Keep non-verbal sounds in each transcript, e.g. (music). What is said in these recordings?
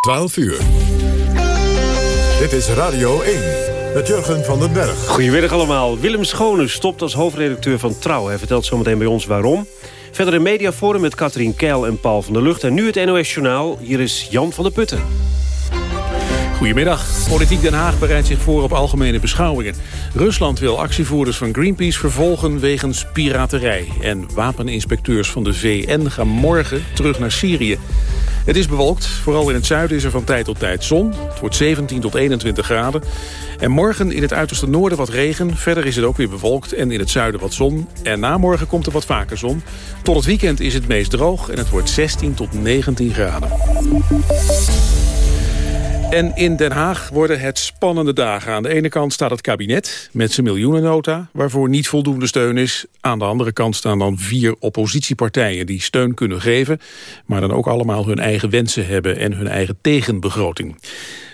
12 uur. Dit is Radio 1 met Jurgen van den Berg. Goedemiddag allemaal. Willem Schone stopt als hoofdredacteur van Trouw. Hij vertelt zometeen bij ons waarom. Verder een mediaforum met Katrien Keil en Paul van der Lucht. En nu het NOS Journaal. Hier is Jan van der Putten. Goedemiddag. Politiek Den Haag bereidt zich voor op algemene beschouwingen. Rusland wil actievoerders van Greenpeace vervolgen wegens piraterij. En wapeninspecteurs van de VN gaan morgen terug naar Syrië. Het is bewolkt. Vooral in het zuiden is er van tijd tot tijd zon. Het wordt 17 tot 21 graden. En morgen in het uiterste noorden wat regen. Verder is het ook weer bewolkt en in het zuiden wat zon. En na morgen komt er wat vaker zon. Tot het weekend is het meest droog en het wordt 16 tot 19 graden. En in Den Haag worden het spannende dagen. Aan de ene kant staat het kabinet met zijn miljoenennota... waarvoor niet voldoende steun is. Aan de andere kant staan dan vier oppositiepartijen... die steun kunnen geven, maar dan ook allemaal hun eigen wensen hebben... en hun eigen tegenbegroting.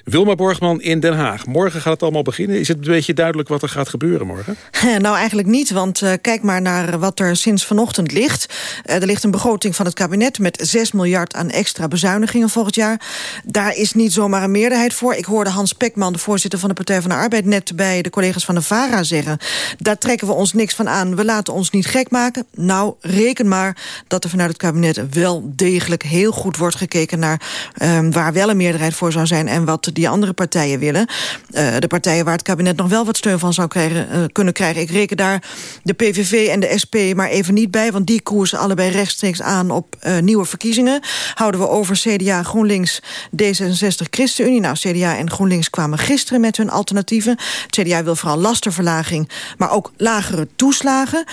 Wilma Borgman in Den Haag. Morgen gaat het allemaal beginnen. Is het een beetje duidelijk wat er gaat gebeuren morgen? Nou, eigenlijk niet, want uh, kijk maar naar wat er sinds vanochtend ligt. Uh, er ligt een begroting van het kabinet met 6 miljard aan extra bezuinigingen volgend jaar. Daar is niet zomaar een meerderheid voor. Ik hoorde Hans Pekman, de voorzitter van de Partij van de Arbeid... net bij de collega's van de VARA zeggen... daar trekken we ons niks van aan, we laten ons niet gek maken. Nou, reken maar dat er vanuit het kabinet wel degelijk heel goed wordt gekeken... naar uh, waar wel een meerderheid voor zou zijn en wat die andere partijen willen. Uh, de partijen waar het kabinet nog wel wat steun van zou krijgen, uh, kunnen krijgen. Ik reken daar de PVV en de SP maar even niet bij... want die koersen allebei rechtstreeks aan op uh, nieuwe verkiezingen. Houden we over CDA, GroenLinks, D66, ChristenUnie. Nou, CDA en GroenLinks kwamen gisteren met hun alternatieven. CDA wil vooral lastenverlaging, maar ook lagere toeslagen.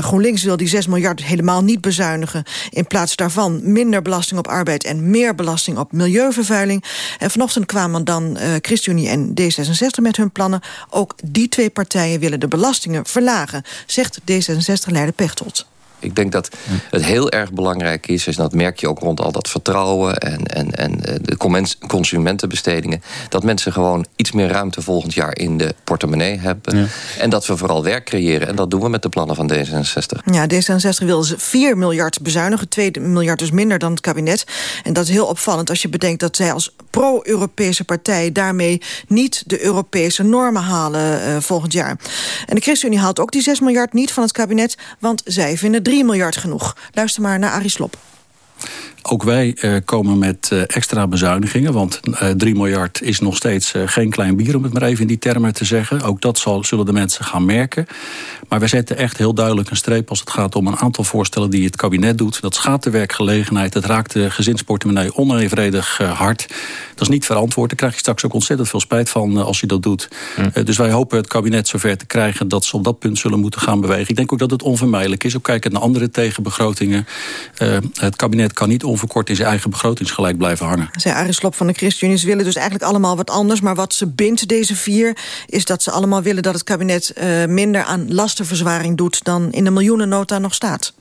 GroenLinks wil die 6 miljard helemaal niet bezuinigen. In plaats daarvan minder belasting op arbeid... en meer belasting op milieuvervuiling. En vanochtend kwamen dan uh, en D66 met hun plannen. Ook die twee partijen willen de belastingen verlagen, zegt D66-leider Pechtold. Ik denk dat het heel erg belangrijk is, en dat merk je ook rond al dat vertrouwen en, en, en eh, de consumentenbestedingen, dat mensen gewoon iets meer ruimte volgend jaar in de portemonnee hebben. Ja. En dat we vooral werk creëren. En dat doen we met de plannen van D66. Ja, D66 wil 4 miljard bezuinigen, 2 miljard dus minder dan het kabinet. En dat is heel opvallend als je bedenkt dat zij als pro-Europese partij daarmee niet de Europese normen halen uh, volgend jaar. En de ChristenUnie haalt ook die 6 miljard niet van het kabinet, want zij vinden 3 miljard genoeg. Luister maar naar Arie Slob. Ook wij uh, komen met uh, extra bezuinigingen. Want uh, 3 miljard is nog steeds geen klein bier, om het maar even in die termen te zeggen. Ook dat zal, zullen de mensen gaan merken. Maar wij zetten echt heel duidelijk een streep als het gaat om een aantal voorstellen die het kabinet doet. Dat schaadt de werkgelegenheid, dat raakt de gezinsportemonnee onevenredig hard. Dat is niet verantwoord. Daar krijg je straks ook ontzettend veel spijt van als je dat doet. Hm. dus wij hopen het kabinet zover te krijgen dat ze op dat punt zullen moeten gaan bewegen. Ik denk ook dat het onvermijdelijk is. Ook kijken naar andere tegenbegrotingen. het kabinet kan niet onverkort in zijn eigen begrotingsgelijk blijven hangen. Zij Arie Slob van de ChristenUnie willen dus eigenlijk allemaal wat anders. Maar wat ze bindt, deze vier, is dat ze allemaal willen... dat het kabinet uh, minder aan lastenverzwaring doet... dan in de miljoenennota nog staat.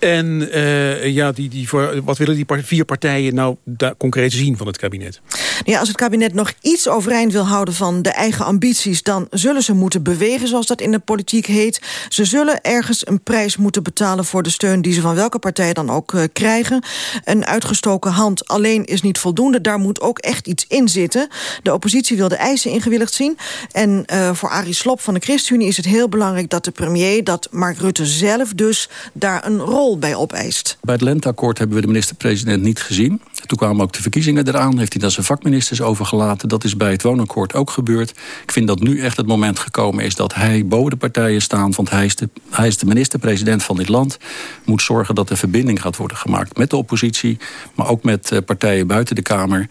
En uh, ja, die, die wat willen die vier partijen nou concreet zien van het kabinet? Ja, als het kabinet nog iets overeind wil houden van de eigen ambities... dan zullen ze moeten bewegen, zoals dat in de politiek heet. Ze zullen ergens een prijs moeten betalen voor de steun... die ze van welke partij dan ook uh, krijgen. Een uitgestoken hand alleen is niet voldoende. Daar moet ook echt iets in zitten. De oppositie wil de eisen ingewilligd zien. En uh, voor Arie Slob van de ChristenUnie is het heel belangrijk... dat de premier, dat Mark Rutte zelf dus daar een rol bij opeist. Bij het lenteakkoord hebben we de minister-president niet gezien. Toen kwamen ook de verkiezingen eraan. Heeft hij dat zijn vakministers overgelaten. Dat is bij het woonakkoord ook gebeurd. Ik vind dat nu echt het moment gekomen is dat hij boven de partijen staat. Want hij is de, hij is de minister-president van dit land. Moet zorgen dat er verbinding gaat worden gemaakt met de oppositie. Maar ook met eh, partijen buiten de Kamer.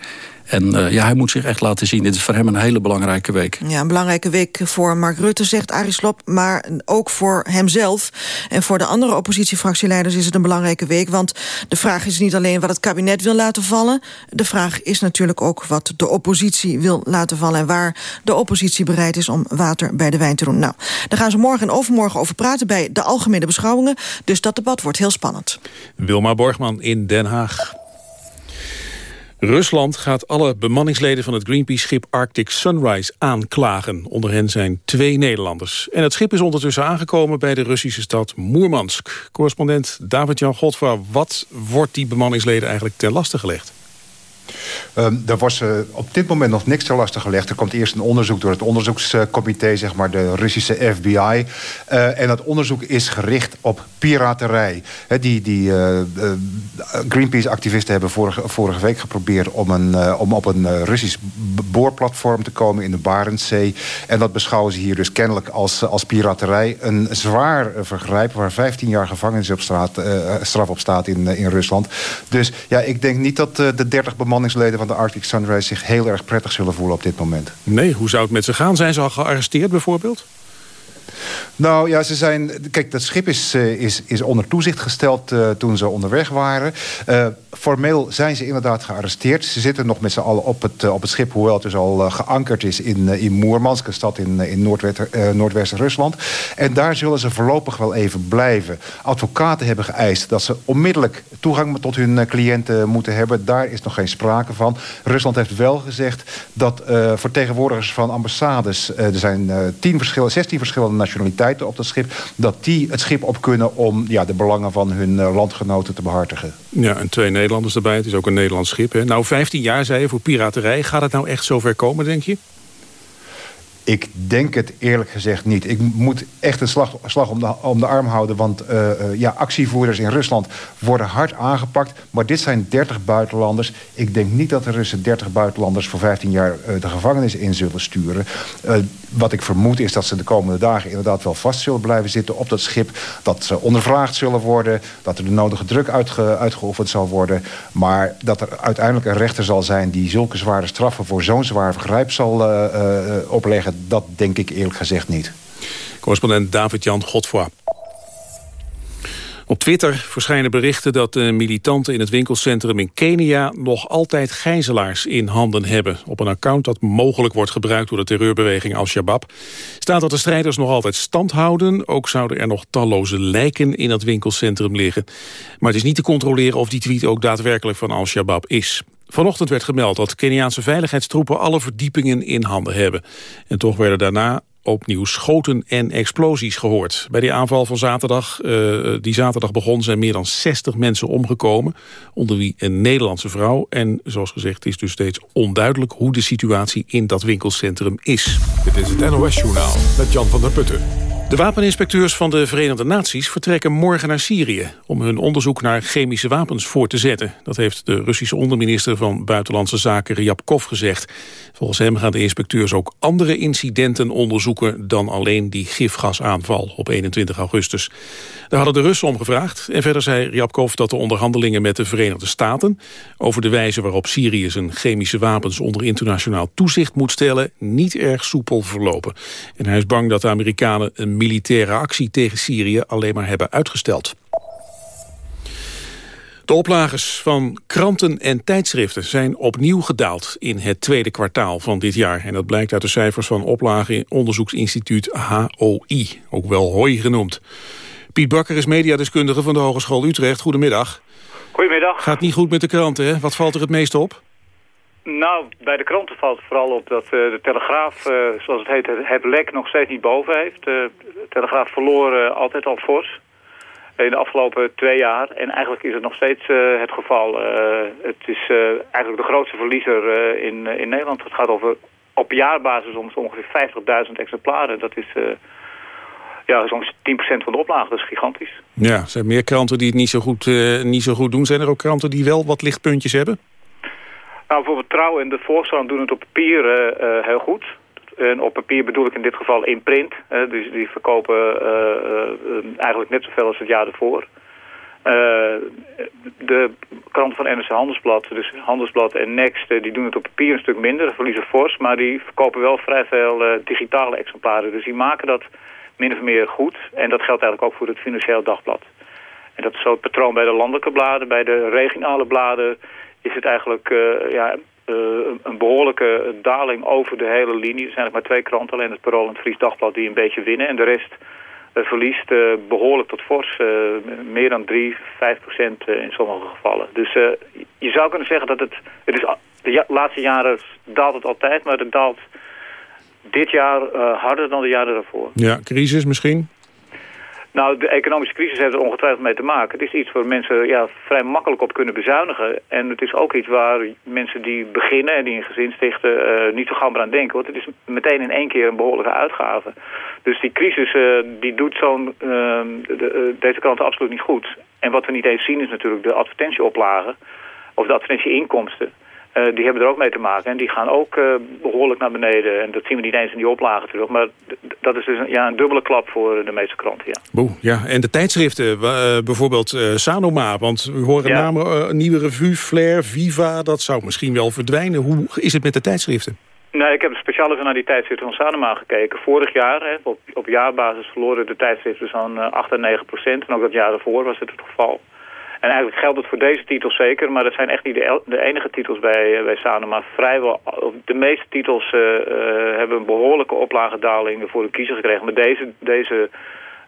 En uh, ja, hij moet zich echt laten zien. Dit is voor hem een hele belangrijke week. Ja, een belangrijke week voor Mark Rutte, zegt Arie Slob... maar ook voor hemzelf. En voor de andere oppositiefractieleiders is het een belangrijke week. Want de vraag is niet alleen wat het kabinet wil laten vallen. De vraag is natuurlijk ook wat de oppositie wil laten vallen... en waar de oppositie bereid is om water bij de wijn te doen. Nou, daar gaan ze morgen en overmorgen over praten... bij de algemene beschouwingen. Dus dat debat wordt heel spannend. Wilma Borgman in Den Haag. Rusland gaat alle bemanningsleden van het Greenpeace-schip Arctic Sunrise aanklagen. Onder hen zijn twee Nederlanders. En het schip is ondertussen aangekomen bij de Russische stad Moermansk. Correspondent David-Jan Godfra, wat wordt die bemanningsleden eigenlijk ten laste gelegd? Um, er was uh, op dit moment nog niks te lastig gelegd. Er komt eerst een onderzoek door het onderzoekscomité, zeg maar de Russische FBI. Uh, en dat onderzoek is gericht op piraterij. Die die Greenpeace-activisten hebben vorige, vorige week geprobeerd... om, een, om op een Russisch boorplatform te komen in de Barentszee. En dat beschouwen ze hier dus kennelijk als, als piraterij. Een zwaar vergrijp waar 15 jaar gevangenis op straf op staat in, in Rusland. Dus ja, ik denk niet dat de 30 bemanningsleden van de Arctic Sunrise... zich heel erg prettig zullen voelen op dit moment. Nee, hoe zou het met ze gaan? Zijn ze al gearresteerd bijvoorbeeld? Nou ja, ze zijn. Kijk, dat schip is, uh, is, is onder toezicht gesteld uh, toen ze onderweg waren. Uh, formeel zijn ze inderdaad gearresteerd. Ze zitten nog met z'n allen op het, op het schip, hoewel het dus al geankerd is in, in Moermansk, een stad in, in Noordwest-Rusland. En daar zullen ze voorlopig wel even blijven. Advocaten hebben geëist dat ze onmiddellijk toegang tot hun cliënten moeten hebben. Daar is nog geen sprake van. Rusland heeft wel gezegd dat vertegenwoordigers van ambassades, er zijn tien verschillende, 16 verschillende nationaliteiten op dat schip... dat die het schip op kunnen om ja, de belangen van hun eh, landgenoten te behartigen. Ja, en twee Nederlanders erbij. Het is ook een Nederlands schip. Hè? Nou, 15 jaar, zei je, voor piraterij. Gaat het nou echt zover komen, denk je? Ik denk het eerlijk gezegd niet. Ik moet echt een slag, slag om, de, om de arm houden. Want uh, uh, ja, actievoerders in Rusland worden hard aangepakt. Maar dit zijn 30 buitenlanders. Ik denk niet dat de Russen 30 buitenlanders voor 15 jaar uh, de gevangenis in zullen sturen. wat ik vermoed is dat ze de komende dagen inderdaad wel vast zullen blijven zitten op dat schip. Dat ze ondervraagd zullen worden. Dat er de nodige druk uitge, uitgeoefend zal worden. Maar dat er uiteindelijk een rechter zal zijn die zulke zware straffen voor zo'n zwaar vergrijp zal opleggen dat denk ik eerlijk gezegd niet. Correspondent David-Jan Godfroy. Op Twitter verschijnen berichten dat de militanten in het winkelcentrum in Kenia nog altijd gijzelaars in handen hebben. Op een account dat mogelijk wordt gebruikt door de terreurbeweging Al-Shabaab staat dat de strijders nog altijd stand houden. Ook zouden er nog talloze lijken in het winkelcentrum liggen. Maar het is niet te controleren of die tweet ook daadwerkelijk van Al-Shabaab is. Vanochtend werd gemeld dat Keniaanse veiligheidstroepen alle verdiepingen in handen hebben. En toch werden daarna opnieuw schoten en explosies gehoord. Bij die aanval van zaterdag, uh, die zaterdag begon, zijn meer dan 60 mensen omgekomen. Onder wie een Nederlandse vrouw. En zoals gezegd is dus steeds onduidelijk hoe de situatie in dat winkelcentrum is. Dit is het NOS Journaal met Jan van der Putten. De wapeninspecteurs van de Verenigde Naties vertrekken morgen naar Syrië... om hun onderzoek naar chemische wapens voor te zetten. Dat heeft de Russische onderminister van Buitenlandse Zaken Ryabkov gezegd. Volgens hem gaan de inspecteurs ook andere incidenten onderzoeken... dan alleen die gifgasaanval op 21 augustus. Daar hadden de Russen om gevraagd. En verder zei Ryabkov dat de onderhandelingen met de Verenigde Staten... over de wijze waarop Syrië zijn chemische wapens onder internationaal toezicht moet stellen... niet erg soepel verlopen. En hij is bang dat de Amerikanen een militaire actie tegen Syrië alleen maar hebben uitgesteld. De oplagers van kranten en tijdschriften zijn opnieuw gedaald in het tweede kwartaal van dit jaar. En dat blijkt uit de cijfers van oplage onderzoeksinstituut HOI, ook wel HOI genoemd. Piet Bakker is mediadeskundige van de Hogeschool Utrecht. Goedemiddag. Goedemiddag. Gaat niet goed met de kranten, hè? Wat valt er het meest op? Nou, bij de kranten valt het vooral op dat uh, de Telegraaf, uh, zoals het heet, het lek nog steeds niet boven heeft. Uh, de Telegraaf verloor altijd al fors in de afgelopen twee jaar. En eigenlijk is het nog steeds het geval. het is eigenlijk de grootste verliezer in, in Nederland. Het gaat over op jaarbasis om ongeveer 50.000 exemplaren. Dat is ja, zo'n 10% van de oplage. Dat is gigantisch. Ja, er zijn meer kranten die het niet zo, goed, niet zo goed doen. Zijn er ook kranten die wel wat lichtpuntjes hebben? Nou, bijvoorbeeld Trouw en de Volkskrant doen het op papier uh, heel goed. En op papier bedoel ik in dit geval in print. Dus die verkopen uh, eigenlijk net zoveel als het jaar ervoor. de kranten van NRC Handelsblad, dus Handelsblad en Next, die doen het op papier een stuk minder, verliezen fors. Maar die verkopen wel vrij veel digitale exemplaren. Dus die maken dat min of meer goed. En dat geldt eigenlijk ook voor het Financieel Dagblad. En dat is zo het patroon bij de landelijke bladen, bij de regionale bladen is het eigenlijk uh, ja, uh, een behoorlijke daling over de hele linie. Er zijn eigenlijk maar twee kranten, alleen het Parool en het Fries Dagblad, die een beetje winnen. En de rest uh, verliest behoorlijk tot fors. meer dan 3, 5 procent in sommige gevallen. Dus je zou kunnen zeggen dat het... het is, de laatste jaren daalt het altijd, maar het daalt dit jaar harder dan de jaren daarvoor. Ja, crisis misschien? Nou, de economische crisis heeft er ongetwijfeld mee te maken. Het is iets waar mensen ja, vrij makkelijk op kunnen bezuinigen. En het is ook iets waar mensen die beginnen en die een gezin stichten uh, niet zo gauw aan denken. Want het is meteen in één keer een behoorlijke uitgave. Dus die crisis uh, die doet zo'n uh, de, deze kant absoluut niet goed. En wat we niet eens zien is natuurlijk de advertentieoplagen of de advertentieinkomsten. Uh, die hebben er ook mee te maken. En die gaan ook uh, behoorlijk naar beneden. En dat zien we niet eens in die oplagen terug. Maar dat is dus een, ja, een dubbele klap voor de meeste kranten. Ja. Boe, ja. En de tijdschriften, uh, bijvoorbeeld Sanoma. Want we horen ja. namen Nieuwe Revue, Flair, Viva. Dat zou misschien wel verdwijnen. Hoe is het met de tijdschriften? Nee, ik heb speciaal even naar die tijdschriften van Sanoma gekeken. Vorig jaar, hè, op, op jaarbasis, verloren de tijdschriften zo'n 8 en 9 procent. En ook dat jaar daarvoor was het het geval. En eigenlijk geldt het voor deze titels zeker, maar dat zijn echt niet de, de enige titels bij, bij Sanoma. Vrijwel, de meeste titels uh, uh, hebben een behoorlijke oplagedaling voor de kiezer gekregen. Maar deze, deze,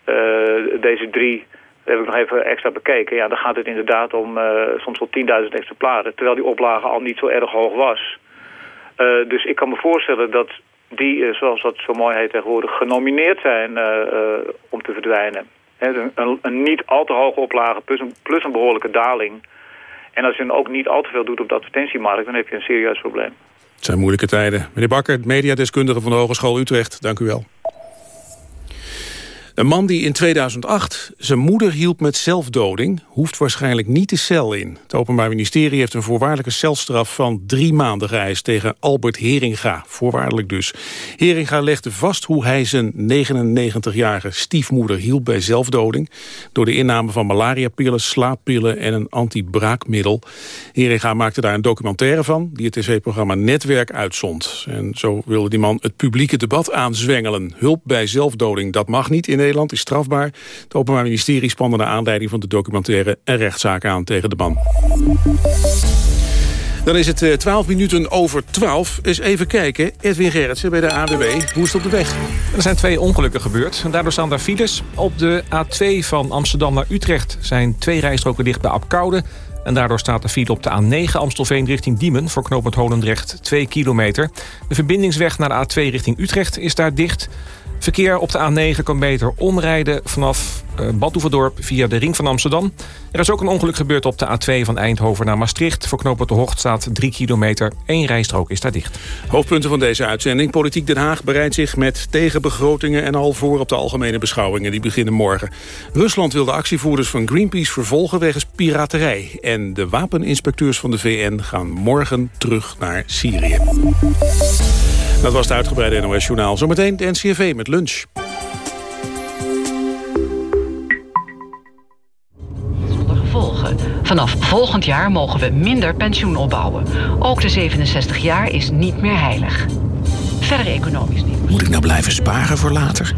uh, deze drie heb ik nog even extra bekeken. Ja, dan gaat het inderdaad om soms wel 10.000 exemplaren, terwijl die oplage al niet zo erg hoog was. dus ik kan me voorstellen dat die, zoals dat zo mooi heet tegenwoordig, genomineerd zijn om te verdwijnen. Een, een, een, niet al te hoge oplage plus een, plus een behoorlijke daling. En als je dan ook niet al te veel doet op de advertentiemarkt... dan heb je een serieus probleem. Het zijn moeilijke tijden. Meneer Bakker, mediadeskundige van de Hogeschool Utrecht. Dank u wel. Een man die in 2008 zijn moeder hielp met zelfdoding... hoeft waarschijnlijk niet de cel in. Het Openbaar Ministerie heeft een voorwaardelijke celstraf... van drie maanden geëist tegen Albert Heringa. Voorwaardelijk dus. Heringa legde vast hoe hij zijn 99-jarige stiefmoeder hielp bij zelfdoding... door de inname van malariapillen, slaappillen en een antibraakmiddel. Heringa maakte daar een documentaire van... die het tv-programma Netwerk uitzond. En zo wilde die man het publieke debat aanzwengelen. Hulp bij zelfdoding, dat mag niet in Nederland is strafbaar. Het Openbaar Ministerie spande naar aanleiding van de documentaire... een rechtszaak aan tegen de man. Dan is het 12 minuten over 12. Eens even kijken. Edwin Gerritsen bij de AWB. Hoe is het op de weg? Er zijn twee ongelukken gebeurd. Daardoor staan daar files. Op de A2 van Amsterdam naar Utrecht zijn twee rijstroken dicht bij Apkoude. En daardoor staat de file op de A9 Amstelveen richting Diemen... voor knooppunt Holendrecht 2 kilometer. De verbindingsweg naar de A2 richting Utrecht is daar dicht... Verkeer op de A9 kan beter omrijden vanaf uh, Badhoevedorp via de Ring van Amsterdam. Er is ook een ongeluk gebeurd op de A2 van Eindhoven naar Maastricht. Voor knooppunt de Hocht staat 3 kilometer. Eén rijstrook is daar dicht. Hoofdpunten van deze uitzending. Politiek Den Haag bereidt zich met tegenbegrotingen en al voor op de algemene beschouwingen. Die beginnen morgen. Rusland wil de actievoerders van Greenpeace vervolgen wegens piraterij. En de wapeninspecteurs van de VN gaan morgen terug naar Syrië. Dat was het uitgebreide NOS-journaal. Zometeen de NCRV met lunch. Zonder gevolgen. Vanaf volgend jaar mogen we minder pensioen opbouwen. Ook de 67 jaar is niet meer heilig. Verder economisch niet. Moet ik nou blijven sparen voor later?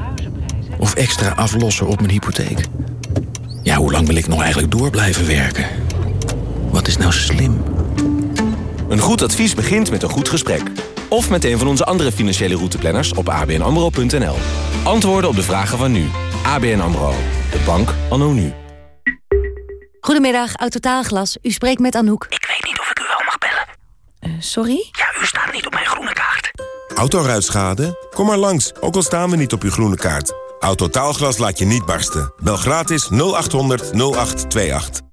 Of extra aflossen op mijn hypotheek? Ja, hoe lang wil ik nog eigenlijk door blijven werken? Wat is nou slim? Een goed advies begint met een goed gesprek of met een van onze andere financiële routeplanners op abnamro.nl. Antwoorden op de vragen van nu. ABN AMRO. De bank anno nu. Goedemiddag, Autotaalglas. U spreekt met Anouk. Ik weet niet of ik u wel mag bellen. Uh, sorry? Ja, u staat niet op mijn groene kaart. Autoruitschade? Kom maar langs, ook al staan we niet op uw groene kaart. Autotaalglas laat je niet barsten. Bel gratis 0800 0828.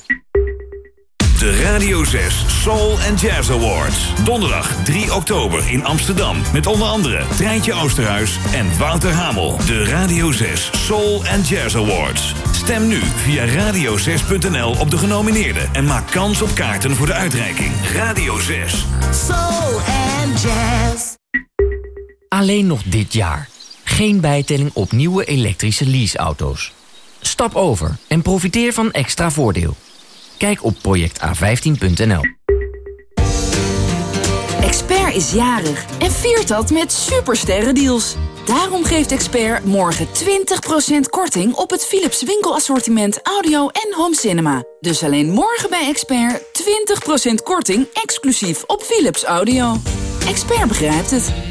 De Radio 6 Soul and Jazz Awards. Donderdag 3 oktober in Amsterdam. Met onder andere Treintje Oosterhuis en Wouter Hamel. De Radio 6 Soul and Jazz Awards. Stem nu via radio6.nl op de genomineerden. En maak kans op kaarten voor de uitreiking. Radio 6. Soul and Jazz. Alleen nog dit jaar. Geen bijtelling op nieuwe elektrische leaseauto's. Stap over en profiteer van extra voordeel. Kijk op projecta15.nl. Expert is jarig en viert dat met supersterren deals. Daarom geeft Expert morgen 20% korting op het Philips winkelassortiment audio en home cinema. Dus alleen morgen bij Expert 20% korting exclusief op Philips audio. Expert begrijpt het.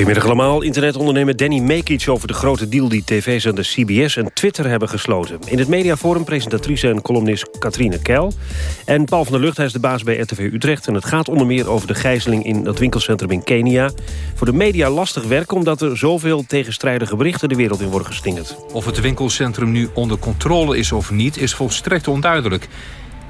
Goedemiddag allemaal. Internetondernemer Danny Mekic over de grote deal die tv-zender CBS en Twitter hebben gesloten. In het mediaforum presentatrice en columnist Katrine Keil. En Paul van der Lucht, hij is de baas bij RTV Utrecht. En het gaat onder meer over de gijzeling in dat winkelcentrum in Kenia. Voor de media lastig werk omdat er zoveel tegenstrijdige berichten de wereld in worden gestingerd. Of het winkelcentrum nu onder controle is of niet, is volstrekt onduidelijk.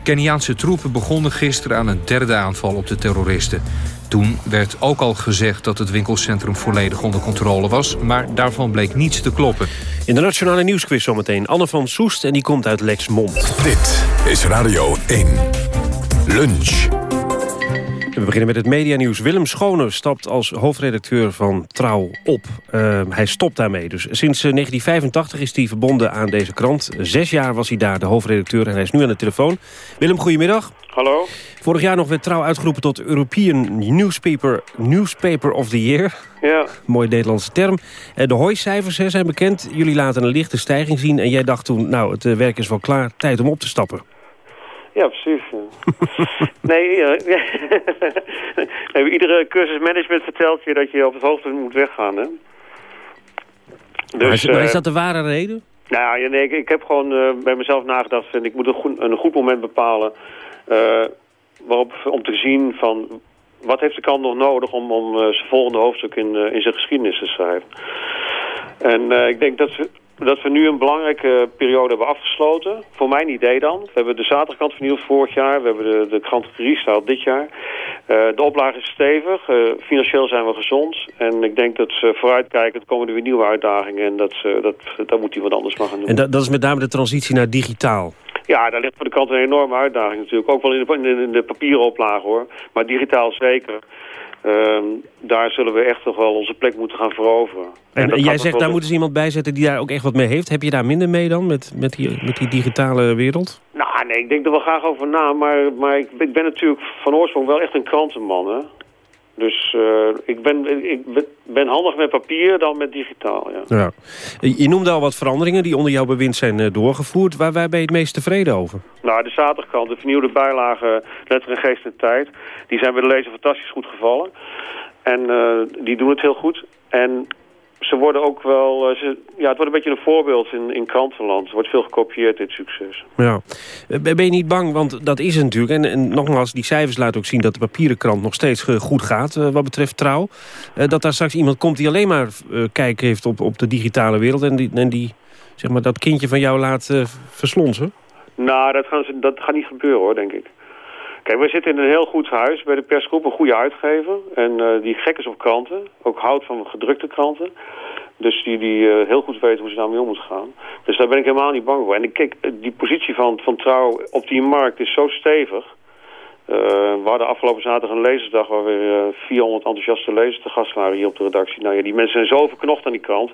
Keniaanse troepen begonnen gisteren aan een derde aanval op de terroristen. Toen werd ook al gezegd dat het winkelcentrum volledig onder controle was... maar daarvan bleek niets te kloppen. In de Nationale Nieuwsquiz zometeen Anne van Soest en die komt uit Lexmond. Dit is Radio 1. Lunch. We beginnen met het medianieuws. Willem Schone stapt als hoofdredacteur van Trouw op. Uh, hij stopt daarmee. Dus sinds 1985 is hij verbonden aan deze krant. Zes jaar was hij daar de hoofdredacteur en hij is nu aan de telefoon. Willem, goedemiddag. Hallo. Vorig jaar nog werd Trouw uitgeroepen tot European Newspaper, Newspaper of the Year. Ja. Mooie Nederlandse term. Uh, de hooicijfers zijn bekend. Jullie laten een lichte stijging zien. En jij dacht toen, nou, het werk is wel klaar. Tijd om op te stappen. Ja, precies. (laughs) nee, (laughs) uh, iedere cursus management vertelt je dat je op het hoogte moet weggaan. Hè? Dus, maar, is, maar is dat de ware reden? Nou ja, nee, ik, ik heb gewoon uh, bij mezelf nagedacht. En ik moet een goed, een goed moment bepalen. Uh, waarop, om te zien van wat heeft de kant nog nodig om, om uh, zijn volgende hoofdstuk in, in zijn geschiedenis te schrijven. En ik denk dat we dat we nu een belangrijke periode hebben afgesloten. Voor mijn idee dan. We hebben de zaterdagkant vernieuwd vorig jaar. We hebben de, de krant Restyle dit jaar. Uh, de oplage is stevig. Uh, financieel zijn we gezond. En ik denk dat ze vooruitkijken. Er komen er weer nieuwe uitdagingen. En dat, uh, dat, dat moet hij wat anders maar gaan doen. En dat, dat is met name de transitie naar digitaal? Ja, daar ligt voor de krant een enorme uitdaging natuurlijk. Ook wel in de, in de, papieren hoor. Maar digitaal zeker. Uh, daar zullen we echt toch wel onze plek moeten gaan veroveren. En, en jij zegt, daar moeten ze iemand bij zetten die daar ook echt wat mee heeft. Heb je daar minder mee dan, met, met, die, met die digitale wereld? Nou, nee, ik denk er wel graag over na. Maar, maar ik, ik ben natuurlijk van oorsprong wel echt een krantenman, hè. Dus uh, ik, ben, ik ben handig met papier dan met digitaal, ja. ja. Je noemde al wat veranderingen die onder jouw bewind zijn uh, doorgevoerd. Waar, waar ben je het meest tevreden over? Nou, de zaterdagkant, de vernieuwde bijlagen Letter en Geest en Tijd... die zijn bij de lezer fantastisch goed gevallen. En uh, die doen het heel goed. En ze worden ook wel... Ze, ja, het wordt een beetje een voorbeeld in, in krantenland. Er wordt veel gekopieerd, dit succes. Ja. Ben je niet bang, want dat is het natuurlijk. En, en nogmaals, die cijfers laten ook zien dat de papieren krant nog steeds goed gaat... Wat betreft trouw. Dat daar straks iemand komt die alleen maar kijk heeft op, op de digitale wereld... en die, en die zeg maar, dat kindje van jou laat verslonsen? Nou, dat, gaan ze, dat gaat niet gebeuren hoor, denk ik. Kijk, we zitten in een heel goed huis bij de persgroep, een goede uitgever. En uh, die gek is op kranten, ook houdt van gedrukte kranten. Dus die, die uh, heel goed weten hoe ze daarmee om moeten gaan. Dus daar ben ik helemaal niet bang voor. En kijk, die positie van, van Trouw op die markt is zo stevig. Uh, we hadden afgelopen zaterdag een lezersdag waar weer 400 enthousiaste lezers te gast waren hier op de redactie. Nou ja, die mensen zijn zo verknocht aan die krant.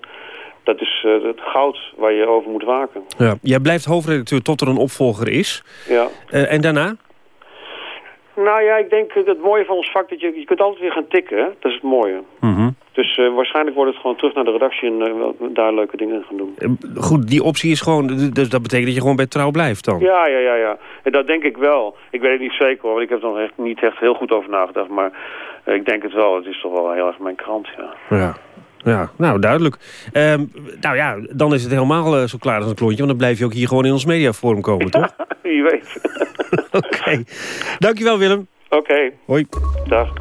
Dat is uh, het goud waar je over moet waken. Ja, jij blijft hoofdredacteur tot er een opvolger is. Ja. Uh, en daarna? Nou ja, ik denk het mooie van ons vak dat je, je kunt altijd weer gaan tikken. Hè? Dat is het mooie. Mm -hmm. Dus uh, waarschijnlijk wordt het gewoon terug naar de redactie en uh, daar leuke dingen gaan doen. Goed, die optie is gewoon, dus dat betekent dat je gewoon bij trouw blijft dan? Ja, ja, ja, ja. En dat denk ik wel. Ik weet het niet zeker hoor, want ik heb er nog echt niet echt heel goed over nagedacht. Maar uh, ik denk het wel. Het is toch wel heel erg mijn krant, ja. Ja. Ja, nou duidelijk. Um, nou ja, dan is het helemaal zo klaar als een klontje. Want dan blijf je ook hier gewoon in ons mediaforum komen, toch? (laughs) Wie weet. (laughs) Oké. Okay. Dankjewel, Willem. Oké. Okay. Hoi. Dag.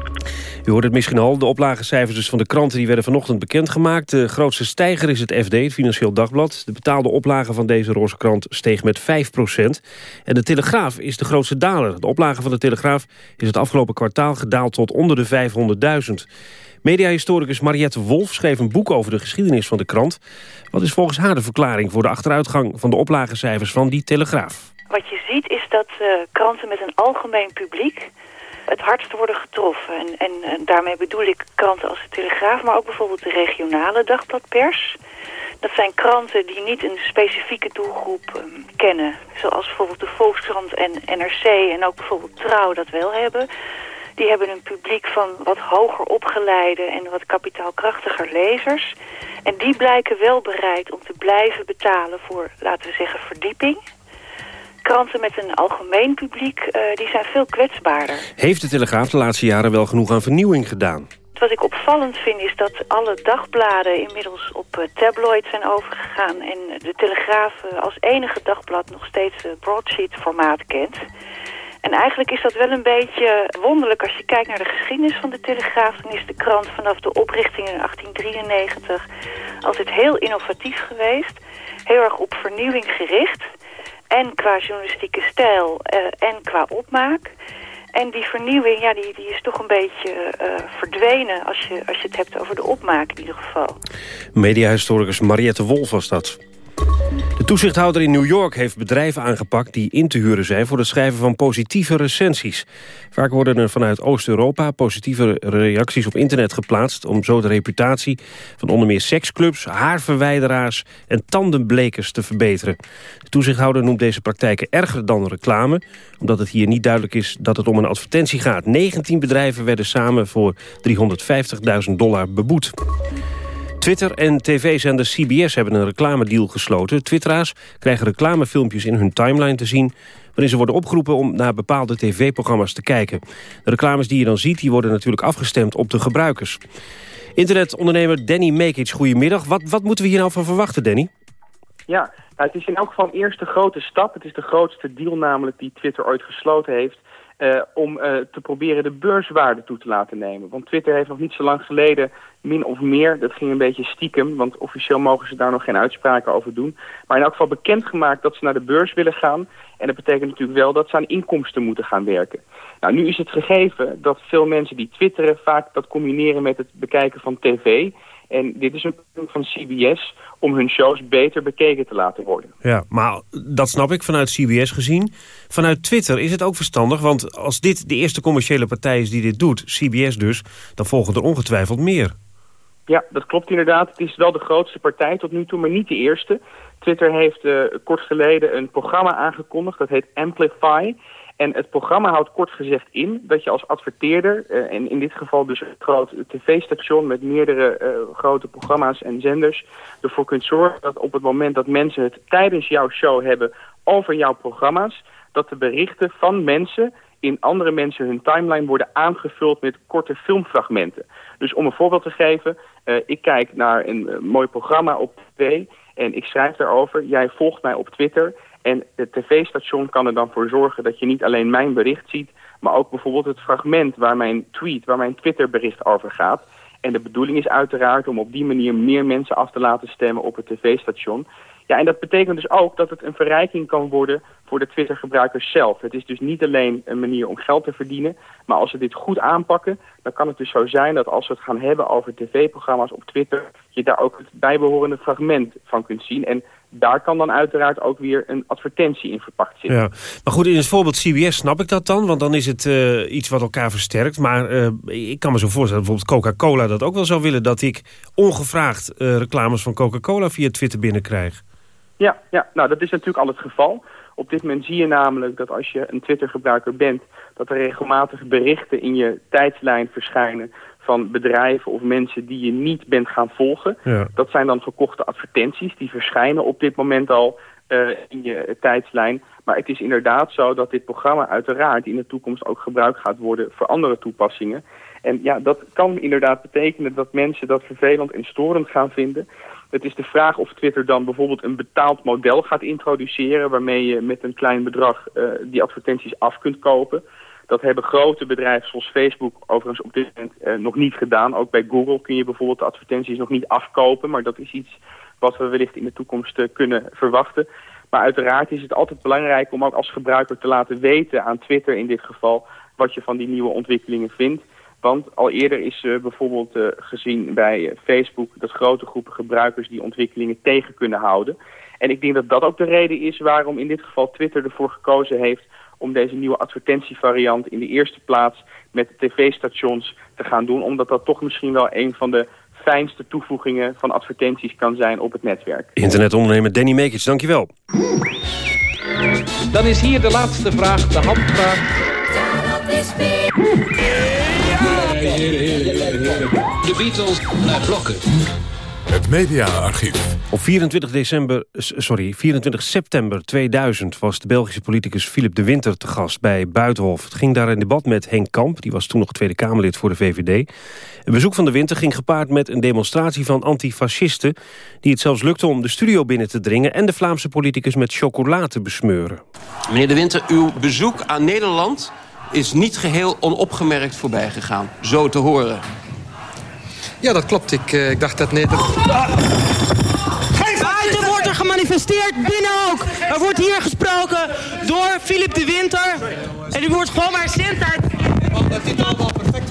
U hoort het misschien al. De oplagecijfers dus van de kranten die werden vanochtend bekendgemaakt. De grootste stijger is het FD, het Financieel Dagblad. De betaalde oplage van deze roze krant steeg met 5% En de Telegraaf is de grootste daler. De oplage van de Telegraaf is het afgelopen kwartaal gedaald tot onder de 500.000. Mediahistoricus Mariette Wolf schreef een boek over de geschiedenis van de krant. Wat is volgens haar de verklaring voor de achteruitgang van de oplagecijfers van die Telegraaf? Wat je ziet is dat uh, kranten met een algemeen publiek het hardst worden getroffen. En, en, daarmee bedoel ik kranten als de Telegraaf, maar ook bijvoorbeeld de regionale dagbladpers. Dat zijn kranten die niet een specifieke doelgroep um, kennen. Zoals bijvoorbeeld de Volkskrant en NRC en ook bijvoorbeeld Trouw dat wel hebben. Die hebben een publiek van wat hoger opgeleide en wat kapitaalkrachtiger lezers. En die blijken wel bereid om te blijven betalen voor, laten we zeggen, verdieping. Kranten met een algemeen publiek, uh, die zijn veel kwetsbaarder. Heeft de Telegraaf de laatste jaren wel genoeg aan vernieuwing gedaan? Wat ik opvallend vind is dat alle dagbladen inmiddels op uh, tabloid zijn overgegaan... en de Telegraaf uh, als enige dagblad nog steeds broadsheet formaat kent... En eigenlijk is dat wel een beetje wonderlijk als je kijkt naar de geschiedenis van de Telegraaf. Dan is de krant vanaf de oprichting in 1893 altijd heel innovatief geweest. Heel erg op vernieuwing gericht. En qua journalistieke stijl uh, en qua opmaak. En die vernieuwing, ja, die, die is toch een beetje uh, verdwenen als je, als je het hebt over de opmaak in ieder geval. Mediahistoricus Mariette Wolf was dat. De toezichthouder in New York heeft bedrijven aangepakt... die in te huren zijn voor het schrijven van positieve recensies. Vaak worden er vanuit Oost-Europa positieve reacties op internet geplaatst... om zo de reputatie van onder meer seksclubs, haarverwijderaars... en tandenblekers te verbeteren. De toezichthouder noemt deze praktijken erger dan reclame... omdat het hier niet duidelijk is dat het om een advertentie gaat. 19 bedrijven werden samen voor 350.000 dollar beboet. Twitter en tv-zender CBS hebben een reclamedeal gesloten. Twitteraars krijgen reclamefilmpjes in hun timeline te zien... waarin ze worden opgeroepen om naar bepaalde tv-programma's te kijken. De reclames die je dan ziet, die worden natuurlijk afgestemd op de gebruikers. Internetondernemer Danny Mekic, goedemiddag. Wat, wat moeten we hier nou van verwachten, Danny? Ja, nou, het is in elk geval een eerste grote stap. Het is de grootste deal namelijk die Twitter ooit gesloten heeft... Uh, om uh, te proberen de beurswaarde toe te laten nemen. Want Twitter heeft nog niet zo lang geleden min of meer, dat ging een beetje stiekem, want officieel mogen ze daar nog geen uitspraken over doen, maar in elk geval bekendgemaakt dat ze naar de beurs willen gaan. En dat betekent natuurlijk wel dat ze aan inkomsten moeten gaan werken. Nou, nu is het gegeven dat veel mensen die twitteren vaak dat combineren met het bekijken van tv. En dit is een punt van CBS om hun shows beter bekeken te laten worden. Ja, maar dat snap ik vanuit CBS gezien. Vanuit Twitter is het ook verstandig, want als dit de eerste commerciële partij is die dit doet, CBS dus, dan volgen er ongetwijfeld meer. Ja, dat klopt inderdaad. Het is wel de grootste partij tot nu toe, maar niet de eerste. Twitter heeft uh, kort geleden een programma aangekondigd, dat heet Amplify. En het programma houdt kort gezegd in dat je als adverteerder, uh, en in dit geval dus een groot tv-station met meerdere uh, grote programma's en zenders, ervoor kunt zorgen dat op het moment dat mensen het tijdens jouw show hebben over jouw programma's, dat de berichten van mensen in andere mensen hun timeline worden aangevuld met korte filmfragmenten. Dus om een voorbeeld te geven, uh, ik kijk naar een mooi programma op tv en ik schrijf daarover. Jij volgt mij op Twitter en het tv-station kan er dan voor zorgen dat je niet alleen mijn bericht ziet, maar ook bijvoorbeeld het fragment waar mijn tweet, waar mijn Twitter-bericht over gaat. En de bedoeling is uiteraard om op die manier meer mensen af te laten stemmen op het tv-station. Ja, en dat betekent dus ook dat het een verrijking kan worden voor de Twitter-gebruikers zelf. Het is dus niet alleen een manier om geld te verdienen, maar als we dit goed aanpakken, dan kan het dus zo zijn dat als we het gaan hebben over tv-programma's op Twitter, je daar ook het bijbehorende fragment van kunt zien. En daar kan dan uiteraard ook weer een advertentie in verpakt zitten. Ja. Maar goed, in het voorbeeld CBS snap ik dat dan, want dan is het uh, iets wat elkaar versterkt. Maar uh, ik kan me zo voorstellen, bijvoorbeeld Coca-Cola dat ook wel zou willen... dat ik ongevraagd uh, reclames van Coca-Cola via Twitter binnenkrijg. Ja, ja, nou dat is natuurlijk al het geval. Op dit moment zie je namelijk dat als je een Twitter-gebruiker bent... dat er regelmatig berichten in je tijdslijn verschijnen van bedrijven of mensen die je niet bent gaan volgen. Ja. Dat zijn dan verkochte advertenties. Die verschijnen op dit moment al uh, in je tijdslijn. Maar het is inderdaad zo dat dit programma uiteraard in de toekomst ook gebruikt gaat worden voor andere toepassingen. En ja, dat kan inderdaad betekenen dat mensen dat vervelend en storend gaan vinden. Het is de vraag of Twitter dan bijvoorbeeld een betaald model gaat introduceren... waarmee je met een klein bedrag uh, die advertenties af kunt kopen. Dat hebben grote bedrijven zoals Facebook overigens op dit moment uh, nog niet gedaan. Ook bij Google kun je bijvoorbeeld de advertenties nog niet afkopen. Maar dat is iets wat we wellicht in de toekomst uh, kunnen verwachten. Maar uiteraard is het altijd belangrijk om ook als gebruiker te laten weten aan Twitter in dit geval... wat je van die nieuwe ontwikkelingen vindt. Want al eerder is uh, bijvoorbeeld gezien bij Facebook dat grote groepen gebruikers die ontwikkelingen tegen kunnen houden. En ik denk dat dat ook de reden is waarom in dit geval Twitter ervoor gekozen heeft om deze nieuwe advertentievariant in de eerste plaats met tv-stations te gaan doen. Omdat dat toch misschien wel een van de fijnste toevoegingen van advertenties kan zijn op het netwerk. Internetondernemer Danny Mekic, dankjewel. Dan is hier de laatste vraag, de handvraag. De Beatles naar blokken. Het mediaarchief. Op 24, december, sorry, 24 september 2000 was de Belgische politicus Philip de Winter te gast bij Buitenhof. Het ging daar in debat met Henk Kamp, die was toen nog Tweede Kamerlid voor de VVD. Een bezoek van de Winter ging gepaard met een demonstratie van antifascisten... die het zelfs lukte om de studio binnen te dringen... en de Vlaamse politicus met chocola te besmeuren. Meneer De Winter, uw bezoek aan Nederland is niet geheel onopgemerkt voorbij gegaan. Zo te horen. Ja, dat klopt. Ik, eh, ik dacht dat Nederland... Buiten wordt er gemanifesteerd, binnen ook. Er wordt hier gesproken door Philip de Winter. En u wordt gewoon maar zendtijd. Dat dit allemaal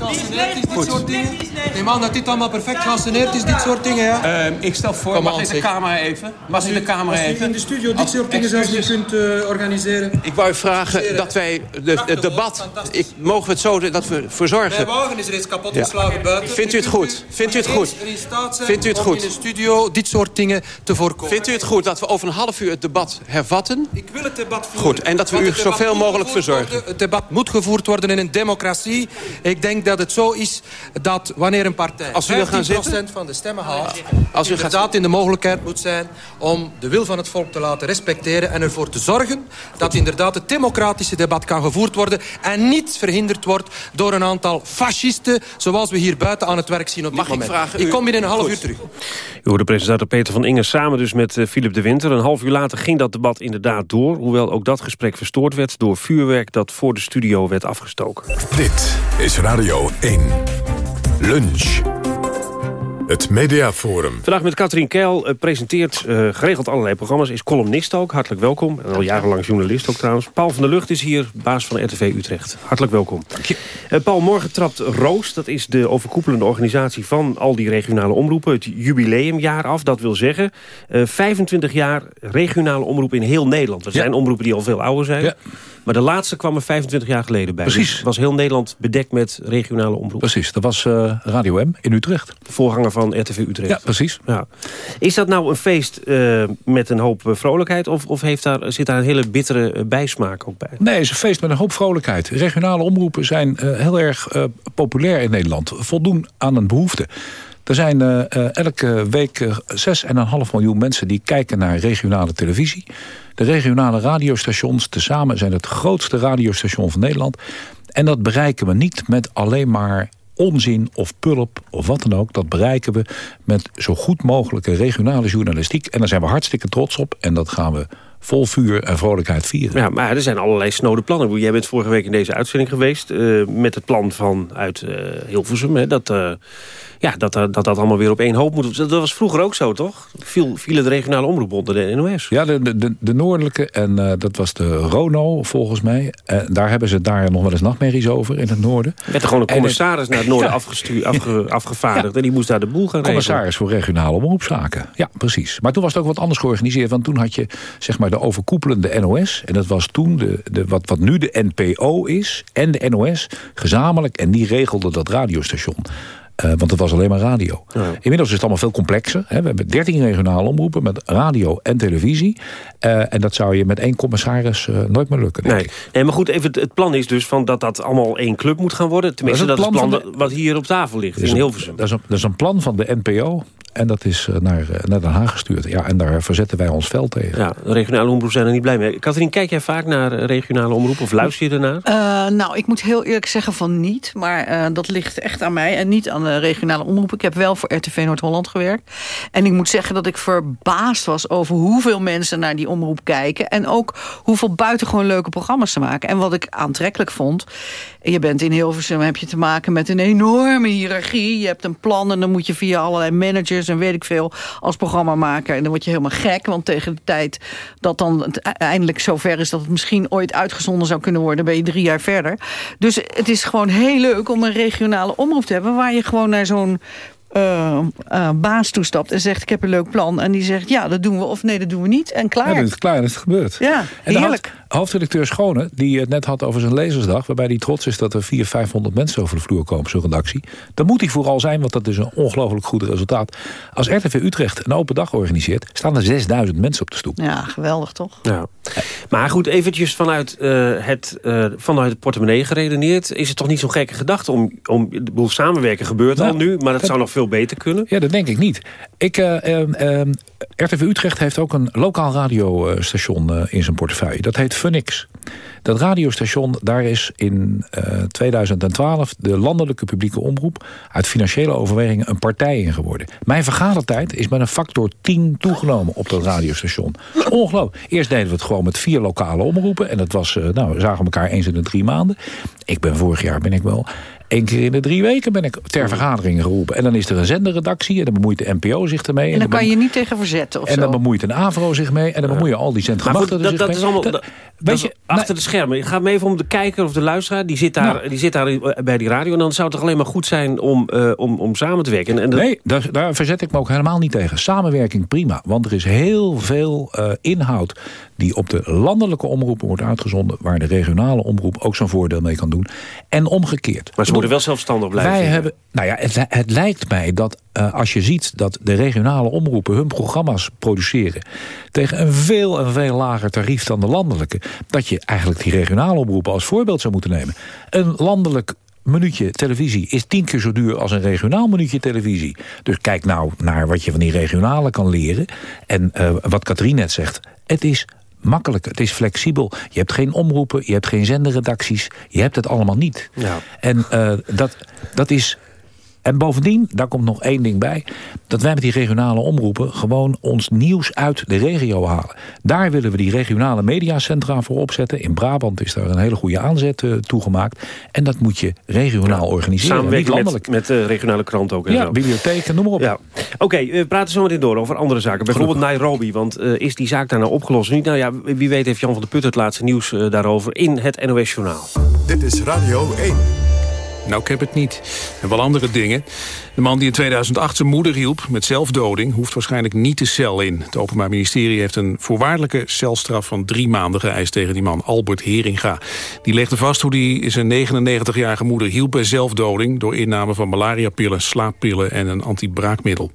is, dit soort dingen. Nee man, dat dit allemaal perfect geanceneerd is, dit soort dingen, ja. Ehm, ik stel voor, Kom mag aan, ik de camera even? Mag ik de camera Als u even? in de studio dit Als- soort dingen zelfs niet kunt eh, organiseren. Ik wou u vragen dat wij de, het debat... Ik, mogen we het zo dat we voor zorgen? Mijn wagen is reeds kapot geslagen buiten. Vindt u het goed? Vindt u het goed? In Vindt u het goed? in een studio dit soort dingen te voorkomen. Vindt u het goed dat we over een half uur het debat hervatten? Ik wil het debat voeren. Goed, en dat we u zoveel mogelijk verzorgen. Het debat moet gevoerd worden in een democratie. Ik denk dat het zo is dat wanneer een partij Als u wil gaan 15% zitten? van de stemmen haalt... Als u gaat inderdaad in de mogelijkheid moet zijn om de wil van het volk te laten respecteren... en ervoor te zorgen dat inderdaad het democratische debat kan gevoerd worden... en niet verhinderd wordt door een aantal fascisten... zoals we hier buiten aan het werk zien op dit Mag ik moment. vragen ik u- kom binnen een half Goed. uur terug. U hoorde presentator Peter van Ingen samen dus met eh, Philip de Winter. Een half uur later ging dat debat inderdaad door... hoewel ook dat gesprek verstoord werd door vuurwerk... dat voor de studio werd afgestoken. Dit is Radio 1. Lunch. Het Mediaforum. Vandaag met Katrien Keil, eh, presenteert eh, geregeld allerlei programma's... is columnist ook, hartelijk welkom. En al jarenlang journalist ook trouwens. Paul van der Lucht is hier, baas van RTV Utrecht. Hartelijk welkom. Eh, Paul, morgen trapt Roos, dat is de overkoepelende organisatie... van al die regionale omroepen, het jubileumjaar af. Dat wil zeggen, eh, 25 jaar regionale omroep in heel Nederland. Er zijn omroepen die al veel ouder zijn. Maar de laatste kwam er 25 jaar geleden bij. Precies. Dus was heel Nederland bedekt met regionale omroepen. Precies, dat was eh, Radio M in Utrecht. Voorganger van RTV Utrecht. Ja, precies. Ja. Is dat nou een feest eh, met een hoop eh, vrolijkheid... of, of heeft daar, zit daar een hele bittere eh, bijsmaak ook bij? Nee, het is een feest met een hoop vrolijkheid. Regionale omroepen zijn heel erg populair in Nederland. Voldoen aan een behoefte. Er zijn elke week eh, 6,5 miljoen mensen die kijken naar regionale televisie. De regionale radiostations, tezamen zijn het grootste radiostation van Nederland. En dat bereiken we niet met alleen maar onzin of pulp of wat dan ook. Dat bereiken we met zo goed mogelijke regionale journalistiek. En daar zijn we hartstikke trots op. En dat gaan we vol vuur en vrolijkheid vieren. Ja, maar er zijn allerlei snode plannen. Jij bent vorige week in deze uitzending geweest... eh, met het plan van uit eh, Hilversum... Hè, dat, eh, ja, dat, dat dat allemaal weer op één hoop moet. Dat was vroeger ook zo, toch? Viel, vielen de regionale omroepen onder de NOS. Ja, de, de, de- de noordelijke, en dat was de Rono volgens mij. Daar hebben ze daar nog wel eens nachtmerries over in het noorden. werd er gewoon een En commissaris naar het noorden (laughs) Ja. afge- afgevaardigd... en die moest daar de boel gaan regelen. Commissaris voor regionale omroepzaken. Ja, precies. Maar toen was het ook wat anders georganiseerd. Want toen had je zeg maar de overkoepelende NOS. En dat was toen de, de, wat, wat nu de NPO is. En de NOS gezamenlijk. En die regelde dat radiostation. Eh, want het was alleen maar radio. Inmiddels is het allemaal veel complexer. Hè. We hebben 13 regionale omroepen met radio en televisie. Eh, en dat zou je met één commissaris eh, nooit meer lukken. Nee. nee, maar goed, even, het- plan is dus van dat dat allemaal één club moet gaan worden. Tenminste, dat Dat is het plan, wat hier op tafel ligt, Dat is in een- Hilversum. Dat is, een, dat is een plan van de NPO. En dat is eh, naar, eh, naar Den Haag gestuurd. Ja, en daar verzetten wij ons veld tegen. Ja, regionale omroepen zijn er niet blij mee. Katrien, kijk jij vaak naar eh, regionale omroepen of luister je ernaar? Eh, nou, ik moet heel eerlijk zeggen van niet. Maar eh, dat ligt echt aan mij en niet aan de regionale omroep. Ik heb wel voor RTV Noord-Holland gewerkt. En ik moet zeggen dat ik verbaasd was over hoeveel mensen naar die omroep kijken. En ook hoeveel buitengewoon leuke programma's ze maken. En wat ik aantrekkelijk vond. Je bent in Hilversum, heb je te maken met een enorme hiërarchie. Je hebt een plan en dan moet je via allerlei managers en weet ik veel als programmamaker. En dan word je helemaal gek. Want tegen de tijd dat dan het e- eindelijk zover is dat het misschien ooit uitgezonden zou kunnen worden, ben je drie jaar verder. Dus het is gewoon heel leuk om een regionale omroep te hebben waar je gewoon naar zo'n eh, eh, baas toestapt en zegt ik heb een leuk plan. En die zegt ja, dat doen we of nee, dat doen we niet. En klaar. Ja, dan is het klaar en is het gebeurd. Ja, En de heerlijk. hoofd- hoofdredacteur Schone, die het net had over zijn lezersdag... waarbij hij trots is dat er 400, 500 mensen over de vloer komen... op zo'n redactie. Dan moet hij vooral zijn, want dat is een ongelooflijk goed resultaat. Als RTV Utrecht een open dag organiseert... staan er 6000 mensen op de stoep. Ja, geweldig toch? Ja. Maar goed, eventjes vanuit, uh, het, uh, vanuit het portemonnee geredeneerd... is het toch niet zo'n gekke gedachte om... om de boel samenwerken gebeurt Nou, al nu... maar dat, dat- zou nog veel beter kunnen? Ja, dat denk ik niet. Ik, eh, ehm, ehm, RTV Utrecht heeft ook een lokaal radiostation eh, in zijn portefeuille. Dat heet Funix. Dat radiostation, daar is in eh, 2012 de landelijke publieke omroep... uit financiële overwegingen een partij in geworden. Mijn vergadertijd is met een factor 10 toegenomen op dat radiostation. Ongelooflijk. Eerst deden we het gewoon met vier lokale omroepen. En dat was, eh, nou, we zagen elkaar eens in de drie maanden. Ik ben vorig jaar ben ik wel één keer in de drie weken ben ik ter vergadering geroepen. En dan is er een zenderredactie en dan bemoeit de NPO zich ermee. En dan dan kan je niet tegen verzetten of en zo. dan bemoeit een AVRO zich mee. En dan bemoeien al die zendgemachten dat, zich dat mee. is allemaal Dat- weet dat je, is achter de schermen. Het gaat me even om de kijker of de luisteraar. Die zit daar, Nou. die zit daar bij die radio. En dan zou het toch alleen maar goed zijn om, eh, om, om samen te werken. En, en dat- Nee, daar, daar verzet ik me ook helemaal niet tegen. Samenwerking prima. Want er is heel veel eh, inhoud die op de landelijke omroepen wordt uitgezonden... waar de regionale omroep ook zo'n voordeel mee kan doen. En omgekeerd. Maar ze moeten wel zelfstandig blijven. Wij hebben, nou ja, het, het lijkt mij dat eh, als je ziet dat de regionale omroepen hun programma's produceren tegen een veel en veel lager tarief dan de landelijke, dat je eigenlijk die regionale omroepen als voorbeeld zou moeten nemen. Een landelijk minuutje televisie is tien keer zo duur als een regionaal minuutje televisie. Dus kijk nou naar wat je van die regionale kan leren. En eh, wat Katrien net zegt, het is makkelijk, het is flexibel. Je hebt geen omroepen, je hebt geen zenderredacties, je hebt het allemaal niet. Ja. En eh, dat, dat is. En bovendien, daar komt nog één ding bij... dat wij met die regionale omroepen gewoon ons nieuws uit de regio halen. Daar willen we die regionale mediacentra voor opzetten. In Brabant is daar een hele goede aanzet uh, toegemaakt. En dat moet je regionaal organiseren, niet Samenwerking landelijk. met, met de regionale krant ook. En Ja, zo. bibliotheken, noem maar op. Ja. Oké, we praten zo meteen door over andere zaken. Bijvoorbeeld Nairobi, want eh, is die zaak daar nou opgelost? Niet? Nou ja, wie weet heeft Jan van der Put het laatste nieuws eh, daarover in het NOS Journaal. Dit is Radio 1. Nou, ik heb het niet. En wel andere dingen. De man die in 2008 zijn moeder hielp met zelfdoding... hoeft waarschijnlijk niet de cel in. Het Openbaar Ministerie heeft een voorwaardelijke celstraf... van drie maanden geëist tegen die man, Albert Heringa. Die legde vast hoe hij zijn 99-jarige moeder hielp bij zelfdoding... door inname van malariapillen, slaappillen en een antibraakmiddel.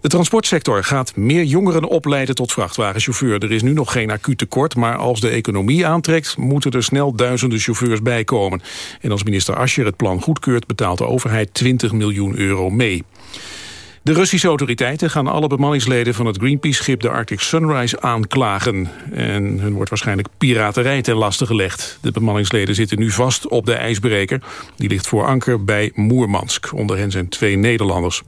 De transportsector gaat meer jongeren opleiden tot vrachtwagenchauffeur. Er is nu nog geen acuut tekort, maar als de economie aantrekt... moeten er snel duizenden chauffeurs bijkomen. En als minister Ascher het plan goedkeurt... betaalt de overheid 20 miljoen euro mee. De Russische autoriteiten gaan alle bemanningsleden van het Greenpeace-schip de Arctic Sunrise aanklagen. En hun wordt waarschijnlijk piraterij ten laste gelegd. De bemanningsleden zitten nu vast op de ijsbreker. Die ligt voor anker bij Moermansk. Onder hen zijn twee Nederlanders.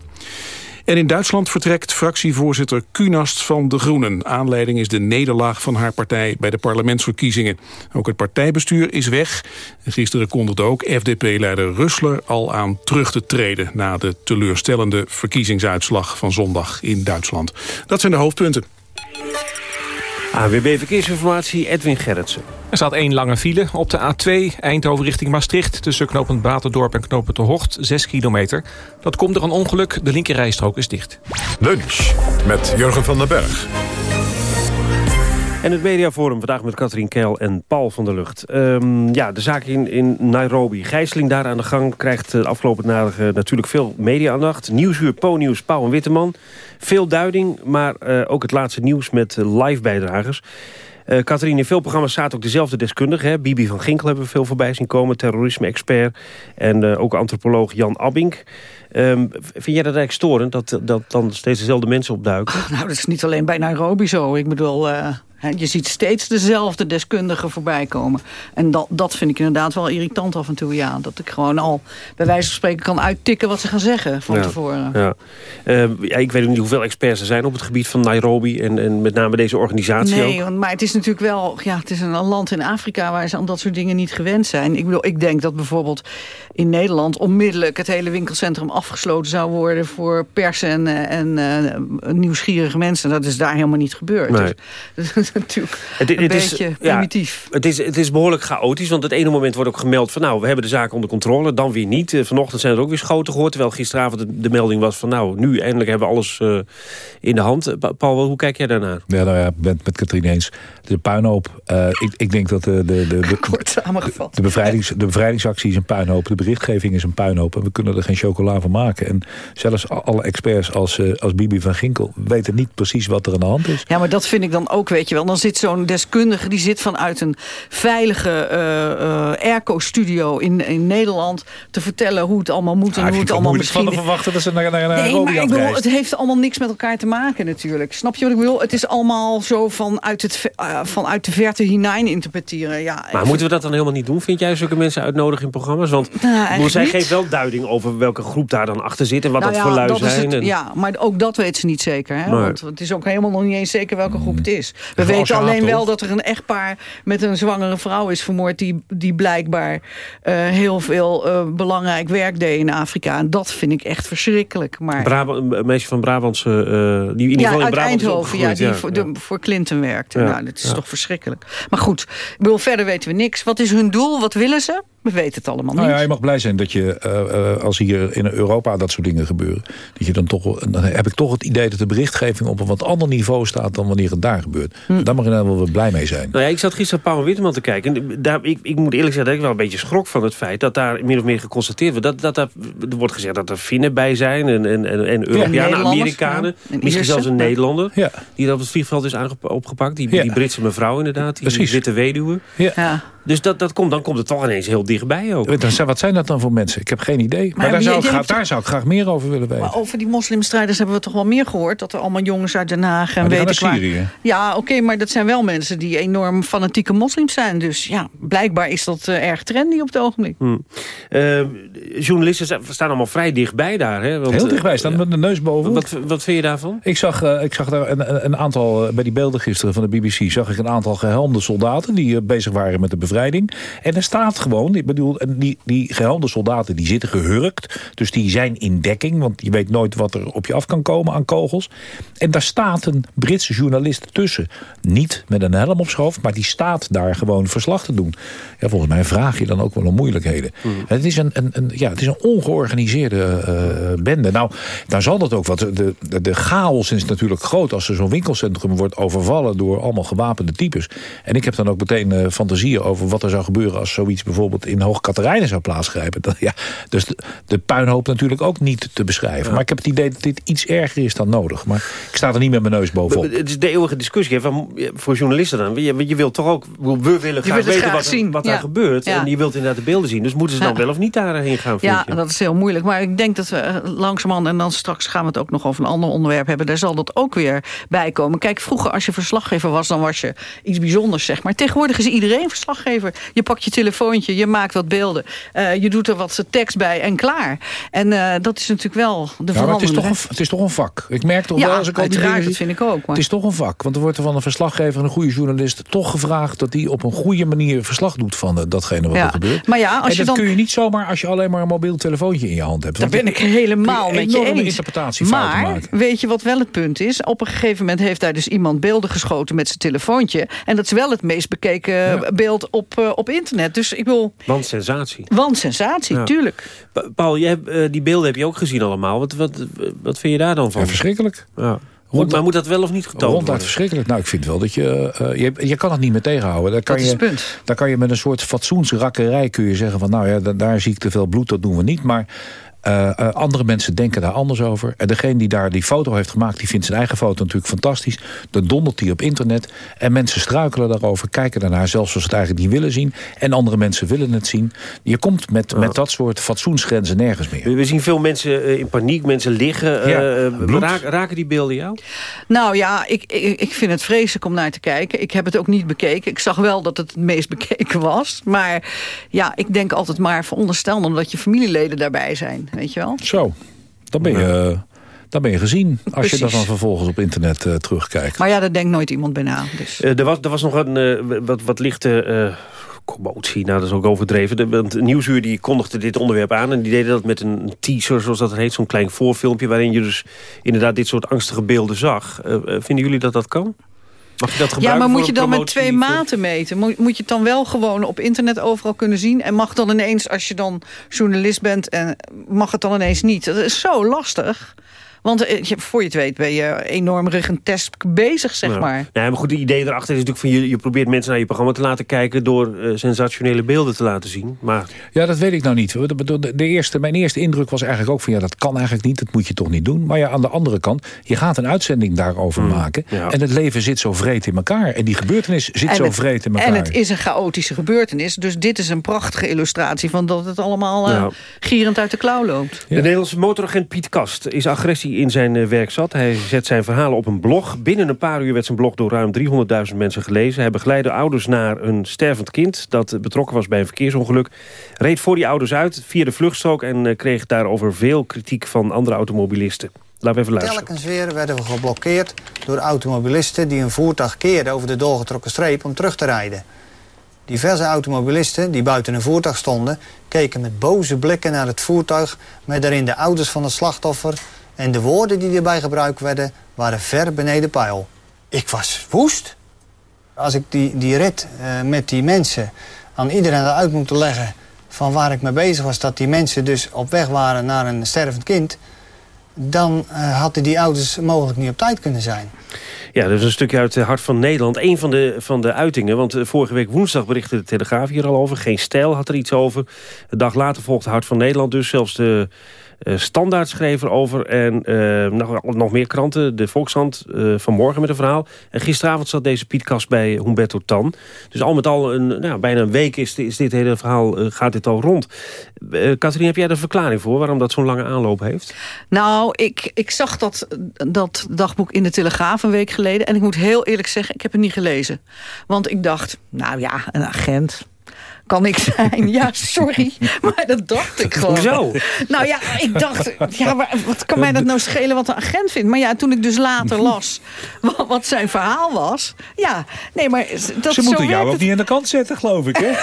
En in Duitsland vertrekt fractievoorzitter Kunast van de Groenen. Aanleiding is de nederlaag van haar partij bij de parlementsverkiezingen. Ook het partijbestuur is weg. Gisteren kondigde ook FDP-leider Russler al aan terug te treden... na de teleurstellende verkiezingsuitslag van zondag in Duitsland. Dat zijn de hoofdpunten. AWB Verkeersinformatie, Edwin Gerritsen. Er staat één lange file op de A2 Eindhoven richting Maastricht... tussen knooppunt Baterdorp en knooppunt de Hocht, 6 kilometer. Dat komt door een ongeluk, de linkerrijstrook is dicht. Lunch met Jurgen van den Berg. En het mediaforum vandaag met Katrien Keil en Paul van der Lucht. Um, ja, de zaak in, in Nairobi. Gijzeling daar aan de gang krijgt de afgelopen dagen natuurlijk veel media-aandacht. Nieuwsuur, Po-nieuws, Pauw en Witteman. Veel duiding, maar uh, ook het laatste nieuws met live-bijdragers. Uh, Katrien, in veel programma's staat ook dezelfde deskundige. Hè? Bibi van Ginkel hebben we veel voorbij zien komen. Terrorisme-expert. En ook antropoloog Jan Abink. Um, vind jij dat eigenlijk storend dat, dat dan steeds dezelfde mensen opduiken? (laughs) Nou, dat is niet alleen bij Nairobi zo. Ik bedoel, je ziet steeds dezelfde deskundigen voorbij komen. En dat, dat vind ik inderdaad wel irritant af en toe. Ja, dat ik gewoon al bij wijze van spreken kan uittikken wat ze gaan zeggen van ja, tevoren. Ja. Uh, ja, ik weet niet hoeveel experts er zijn op het gebied van Nairobi. En, en met name deze organisatie nee, ook. maar het is natuurlijk wel... Ja, het is een land in Afrika waar ze aan dat soort dingen niet gewend zijn. Ik bedoel, ik denk dat bijvoorbeeld in Nederland onmiddellijk het hele winkelcentrum afgesloten zou worden voor pers en, en uh, nieuwsgierige mensen. Dat is daar helemaal niet gebeurd. Nee. Dus, (laughs) dat is (laughs) natuurlijk het, een het beetje is, primitief. Ja, het, is, het is behoorlijk chaotisch, want het ene moment wordt ook gemeld van nou, we hebben de zaak onder controle, dan weer niet. Uh, vanochtend zijn er ook weer schoten gehoord, terwijl gisteravond de, de melding was van nou, nu eindelijk hebben we alles uh, in de hand. Paul, hoe kijk jij daarnaar? Ja, nou ja, ik ben het met Katrien eens. De puinhoop. Uh, ik, ik denk dat de, de, de, de, (laughs) Kort samengevat. De, bevrijdings, de bevrijdingsactie is een puinhoop. De berichtgeving is een puinhoop. En we kunnen er geen chocola van maken. En zelfs alle experts als, uh, als Bibi van Ginkel weten niet precies wat er aan de hand is. Ja, maar dat vind ik dan ook, weet je wel. Wel. Dan zit zo'n deskundige, die zit vanuit een veilige uh, airco-studio in, in Nederland... te vertellen hoe het allemaal moet en Ah, hoe het allemaal het moeilijk misschien... van te verwachten dat ze naar, naar, naar Nee, maar ik bedoel, afreist. het heeft allemaal niks met elkaar te maken natuurlijk. Snap je wat ik bedoel? Het is allemaal zo vanuit, het, eh, vanuit de verte hinein interpreteren. Ja, Maar moeten we dat dan helemaal niet doen? Vind jij zulke mensen uitnodigen in programma's? Want Nou, zij geeft wel duiding over welke groep daar dan achter zit... en wat Nou dat ja, voor lui dat zijn. het, en- Ja, maar ook dat weet ze niet zeker. Hè? Want het is ook helemaal nog niet eens zeker welke groep het is. We Haat, alleen wel dat er een echtpaar met een zwangere vrouw is vermoord... die, die blijkbaar eh, heel veel eh, belangrijk werk deed in Afrika. En dat vind ik echt verschrikkelijk. Maar, een meisje van Brabantse... eh, die in ieder ja, geval in Brabant Eindhoven, ja, die voor, ja. de, voor Clinton werkte. Ja, Nou, dat is toch verschrikkelijk. Maar goed, ik bedoel, verder weten we niks. Wat is hun doel? Wat willen ze? We weten het allemaal Nou niet. ja, je mag blij zijn dat je, eh, eh, als hier in Europa dat soort dingen gebeuren... dat je dan toch, dan heb ik toch het idee dat de berichtgeving op een wat ander niveau staat... dan wanneer het daar gebeurt. Hm. Daar mag je nou wel blij mee zijn. Nou ja, ik zat gisteren Paul Witteman te kijken. En daar, ik, ik moet eerlijk zeggen dat ik wel een beetje schrok van het feit... dat daar min of meer geconstateerd wordt. Dat, dat, daar- er wordt gezegd dat er Finnen bij zijn en, en, en, en Europeanen, Nederlanders, Amerikanen. ja. En Misschien Ierse, zelfs een. Nederlander. Ja. Die op het vliegveld is opgepakt. Die, Ja. die Britse mevrouw inderdaad. Die Precies. witte weduwe. Ja. Dus dat, dat komt, dan komt het toch ineens heel dichtbij ook. Wat zijn- Wat zijn dat dan voor mensen? Ik heb geen idee. Maar, Maar daar, zou ik, graag, daar zou ik graag meer over willen weten. Maar over die moslimstrijders hebben we toch wel meer gehoord. Dat er allemaal jongens uit Den Haag en weet ik Syrië. Ja, oké, maar dat zijn wel mensen die enorm fanatieke moslims zijn. Dus ja, blijkbaar is dat eh, erg trendy op het ogenblik. Hm. Eh, journalisten staan allemaal vrij dichtbij daar. Hè? Want, Heel eh, dichtbij, staan met de neus boven. Wat, wat vind je daarvan? Ik zag, eh, ik zag daar een, een aantal, eh, bij die beelden gisteren van de BBC... zag ik een aantal gehelmde soldaten die eh, bezig waren met de bevrijding. En er staat gewoon, ik bedoel, die, die gehelmde soldaten die zitten gehurkt. Dus die zijn in dekking, want je weet nooit wat er op je af kan komen aan kogels. En daar staat een Britse journalist tussen. Niet met een helm op zijn hoofd, maar die staat daar gewoon verslag te doen. Ja, volgens mij vraag je dan ook wel om moeilijkheden. Het, is een, een, een, ja, het is een ongeorganiseerde eh, bende. Nou, daar zal dat ook wat. De, de, de chaos is natuurlijk groot als er zo'n winkelcentrum wordt overvallen door allemaal gewapende types. En ik heb dan ook meteen eh, fantasieën over wat er zou gebeuren als zoiets bijvoorbeeld in Hoog Katerijnen zou plaatsgrijpen. (laughs) Dat, ja, dus de, de puinhoop natuurlijk ook niet te beschrijven. Maar ik heb het idee dat dit iets erger is dan nodig. Maar ik sta er niet met mijn neus bovenop. Het is de eeuwige discussie hè, van, voor journalisten dan. Je, je wilt toch ook, we willen graag weten graag wat, er- zien, wat ja. daar gebeurt. Ja. En je wilt inderdaad de beelden zien. Dus moeten ze dan wel of niet daarheen gaan, vind Ja, je? dat is heel moeilijk. Maar ik denk dat we eh, langzamerhand... en dan straks gaan we het ook nog over een ander onderwerp hebben... daar zal dat ook weer bij komen. Kijk, vroeger als je verslaggever was... dan was je iets bijzonders, zeg maar. Tegenwoordig is iedereen verslaggever. Je pakt je telefoontje, je maakt wat beelden. eh, je doet er wat tekst bij en klaar. En eh, dat is natuurlijk wel de Ja, maar het is, toch een, het is toch een vak. Ik merk toch Ja, wel als ik al die dingen dat vind ik ook. Maar... Het is toch een vak. Want er wordt er van een verslaggever en een goede journalist toch gevraagd dat hij op een goede manier verslag doet van eh, datgene wat Ja. er gebeurt. Maar ja, als en je dat dan- kun je niet zomaar als je alleen maar een mobiel telefoontje in je hand hebt. Daar ben ik helemaal je met je eens. interpretatiefouten maar maken. weet je wat wel het punt is? Op een gegeven moment heeft daar dus iemand beelden geschoten met zijn telefoontje. En dat is wel het meest bekeken beeld op, eh, op internet. Dus ik wil... Want sensatie. Want sensatie, Ja. tuurlijk. Pa- Paul, jij hebt, eh, die beelden heb je ook gezien allemaal. Wat, wat, wat vind je daar dan van? Ja, verschrikkelijk. Ja. Moet, maar moet dat wel of niet getoond Ronduit worden? verschrikkelijk. Nou, ik vind wel dat je... eh, je, je kan het niet meer tegenhouden. Daar kan Dat is je, het punt. Daar kan je met een soort fatsoensrakkerij kun je zeggen van... nou ja, da- daar zie ik te veel bloed, dat doen we niet. Maar eh, eh, andere mensen denken daar anders over. En degene die daar die foto heeft gemaakt... die vindt zijn eigen foto natuurlijk fantastisch. Dan dondert die op internet. En mensen struikelen daarover, kijken daarnaar... zelfs als ze het eigenlijk niet willen zien. En andere mensen willen het zien. Je komt met, met dat soort fatsoensgrenzen nergens meer. We, zien veel mensen eh, in paniek, mensen liggen. Ja, bloed. raak- raken die beelden jou? Nou ja, ik, ik, ik vind het vreselijk om naar te kijken. Ik heb het ook niet bekeken. Ik zag wel dat het het meest bekeken was. Maar ja, ik denk altijd maar veronderstel dan dat je familieleden daarbij zijn. Weet je wel? Zo, dan ben je, dan ben je gezien. Als je dat dan vervolgens op internet eh, terugkijkt. Maar ja, daar denkt nooit iemand bij na. Dus. Eh, er, was, er was nog een eh, wat, wat lichte eh, commotie, nou dat is ook overdreven. De, want Nieuwsuur die kondigde dit onderwerp aan... en die deden dat met een teaser, zoals dat heet. Zo'n klein voorfilmpje waarin je dus inderdaad dit soort angstige beelden zag. Eh, eh, vinden jullie dat dat kan? Mag je dat gebruiken Ja, maar moet je dan met twee maten meten? Moet, moet je het dan wel gewoon op internet overal kunnen zien? En mag dan ineens, als je dan journalist bent... en mag het dan ineens niet? Dat is zo lastig. Want eh, je- voor je het weet ben je enorm ruggentesk bezig, zeg Ja. maar. Ja, maar goed, het idee erachter is natuurlijk van... Je, je probeert mensen naar je programma te laten kijken... door eh, sensationele beelden te laten zien. Maar Ja, dat weet ik nou niet. De, de, de eerste, mijn eerste indruk was eigenlijk ook van... ja, dat kan eigenlijk niet, dat moet je toch niet doen. Maar ja, aan de andere kant, je gaat een uitzending daarover maken... ja. en het leven zit zo vreed in elkaar. En die gebeurtenis zit En zo het- vreed in elkaar. En het is een chaotische gebeurtenis. Dus dit is een prachtige illustratie van dat het allemaal eh, gierend uit de klauw loopt. De Nederlandse motoragent Piet Kast is agressie in zijn eh, werk zat. Hij zet zijn verhalen op een blog. Binnen een paar uur werd zijn blog door ruim 300.000 mensen gelezen. Hij begeleidde ouders naar een stervend kind... dat eh, betrokken was bij een verkeersongeluk. Reed voor die ouders uit via de vluchtstrook... en eh, kreeg daarover veel kritiek van andere automobilisten. Laten we even luisteren. Telkens weer werden we geblokkeerd door automobilisten... die een voertuig keerden over de doorgetrokken streep om terug te rijden. Diverse automobilisten die buiten een voertuig stonden... keken met boze blikken naar het voertuig... met daarin de ouders van het slachtoffer... en de woorden die erbij gebruikt werden... waren ver beneden peil. Ik was woest. Als ik die, die rit eh, met die mensen aan iedereen uit moet leggen... van waar ik mee bezig was... dat die mensen dus op weg waren naar een stervend kind dan eh, hadden die ouders mogelijk niet op tijd kunnen zijn. Ja, dat is een stukje uit het Hart van Nederland. Een van de, van de uitingen, want eh, vorige week woensdag berichtte de Telegraaf hier al over. Geen stijl had er iets over. Een dag later volgde Hart van Nederland dus. Zelfs de Standaard schreef erover. En eh, nog, nog meer kranten. De Volkshand eh, vanmorgen met een verhaal. En gisteravond zat deze Piet Kast bij Humberto Tan. Dus al met al een, nou, bijna een week is, is dit hele verhaal, eh, gaat dit al rond. Eh Katrien, heb jij er een verklaring voor waarom dat zo'n lange aanloop heeft? Nou, ik, ik zag dat, dat dagboek in de Telegraaf een week geleden. En ik moet heel eerlijk zeggen, ik heb het niet gelezen. Want ik dacht, nou ja, een agent kan ik zijn. Ja, sorry. (laughs) Maar dat dacht ik gewoon. Hoezo? Nou ja, ik dacht, ja, maar wat kan mij dat nou schelen wat een agent vindt? Maar ja, toen ik dus later (laughs) las wat, wat zijn verhaal was. Ja, nee, maar dat Ze moeten jou ook het. niet aan de kant zetten, geloof ik, hè? (laughs)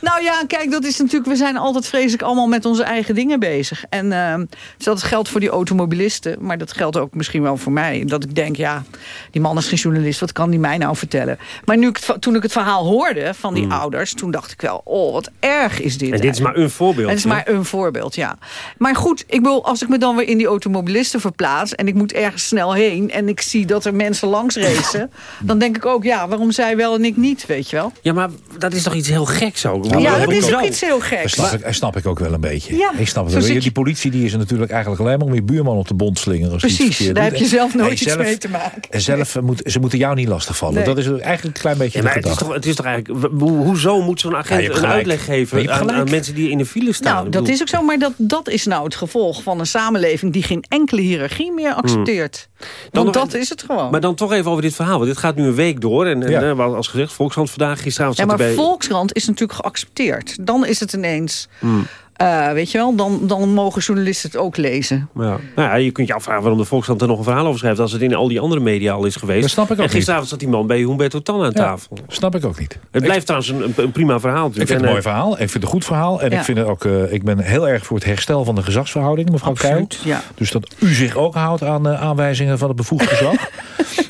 Nou ja, kijk, dat is natuurlijk. We zijn altijd vreselijk allemaal met onze eigen dingen bezig. En eh, dus dat geldt voor die automobilisten, maar dat geldt ook misschien wel voor mij. Dat ik denk, ja, die man is geen journalist, wat kan die mij nou vertellen? Maar nu toen ik het verhaal hoorde van die ouders, toen dacht ik wel, oh, wat erg is dit. En dit is maar een voorbeeld. En het is hè? maar een voorbeeld, ja. Maar goed, ik wil, als ik me dan weer in die automobilisten verplaats... en ik moet ergens snel heen en ik zie dat er mensen langs racen... (laughs) dan denk ik ook, ja, waarom zij wel en ik niet, weet je wel? Ja, maar dat is toch iets heel geks ook? Ja, dat is ook iets heel Dat geks. snap, ik, dat snap ik ook wel een beetje. Ja, ik snap het wel. Die politie die is er natuurlijk eigenlijk alleen maar om je buurman op de bond slingeren. Precies, daar doet. heb je zelf nooit Nee, iets zelf- mee te maken. En zelf moet, ze moeten jou niet lastigvallen. Nee. Dat is eigenlijk een klein beetje Ja, de maar het is, gedachte. toch, het is toch eigenlijk... wo- hoezo moet zo'n agent een uitleg geven aan, mensen die in de file staan? Nou, dat is ook zo, maar dat, dat is nou het gevolg van een samenleving... die geen enkele hiërarchie meer accepteert. Hmm. Dan Want dat is het gewoon. Maar dan toch even over dit verhaal. Want dit gaat nu een week door. En, en Ja. eh, wat als gezegd, Volkshand vandaag, gisteravond Ja, maar bij... Volkskrant is natuurlijk geaccepteerd. Dan is het ineens... Hmm. Eh, weet je wel, dan, dan mogen journalisten het ook lezen. Ja. Nou ja, je kunt je afvragen waarom de Volkskrant er nog een verhaal over schrijft... als het in al die andere media al is geweest. Dat snap ik ook en gisteravond zat die man bij Humberto Tan aan Ja, tafel. snap ik ook niet. Het blijft trouwens een, een, prima verhaal Ik natuurlijk. vind het een En, mooi verhaal. Ik vind het een goed verhaal. En Ja. ik, vind het ook, eh, ik ben heel erg voor het herstel van de gezagsverhouding, mevrouw Absoluut, Keil. ja. Dus dat u zich ook houdt aan eh, aanwijzingen van het bevoegd gezag. (laughs)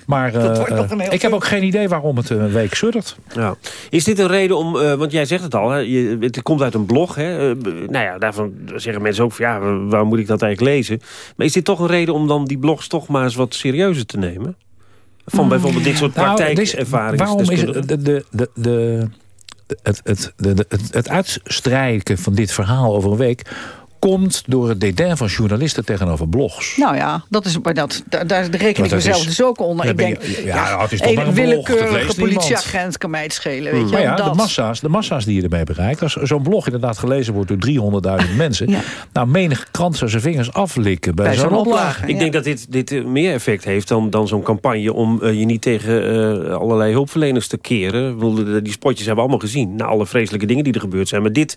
maar eh, ik heb ook geen idee waarom het een week suddert. Ja. Is dit een reden om, eh, want jij zegt het al, hè, je, het komt uit een blog. Hè, nou ja, daarvan zeggen mensen ook van ja, waarom moet ik dat eigenlijk lezen? Maar is dit toch een reden om dan die blogs toch maar eens wat serieuzer te nemen? Van bijvoorbeeld dit soort Nou, praktijkervaringen. Waarom is het, de, de, de, de, het, het, het, het uitstrijken van dit verhaal over een week komt door het dédain van journalisten tegenover blogs. Nou ja, dat is, maar dat, daar, daar reken ik mezelf is- dus ook onder. Ja, Ik denk, je- ja, ja, het is toch maar een willekeurige politieagent kan mij het schelen. Weet je, Maar ja, dat. de massa's, de massa's die je ermee bereikt. Als zo'n blog inderdaad gelezen wordt door 300.000 (laughs) mensen. Nou, menig krant zou zijn vingers aflikken bij, Bij zo'n oplage. oplage. Ik denk dat dit, dit eh, meer effect heeft dan, dan zo'n campagne... om eh, je niet tegen eh, allerlei hulpverleners te keren. Bedoel, die spotjes hebben we allemaal gezien. Na alle vreselijke dingen die er gebeurd zijn. Maar dit,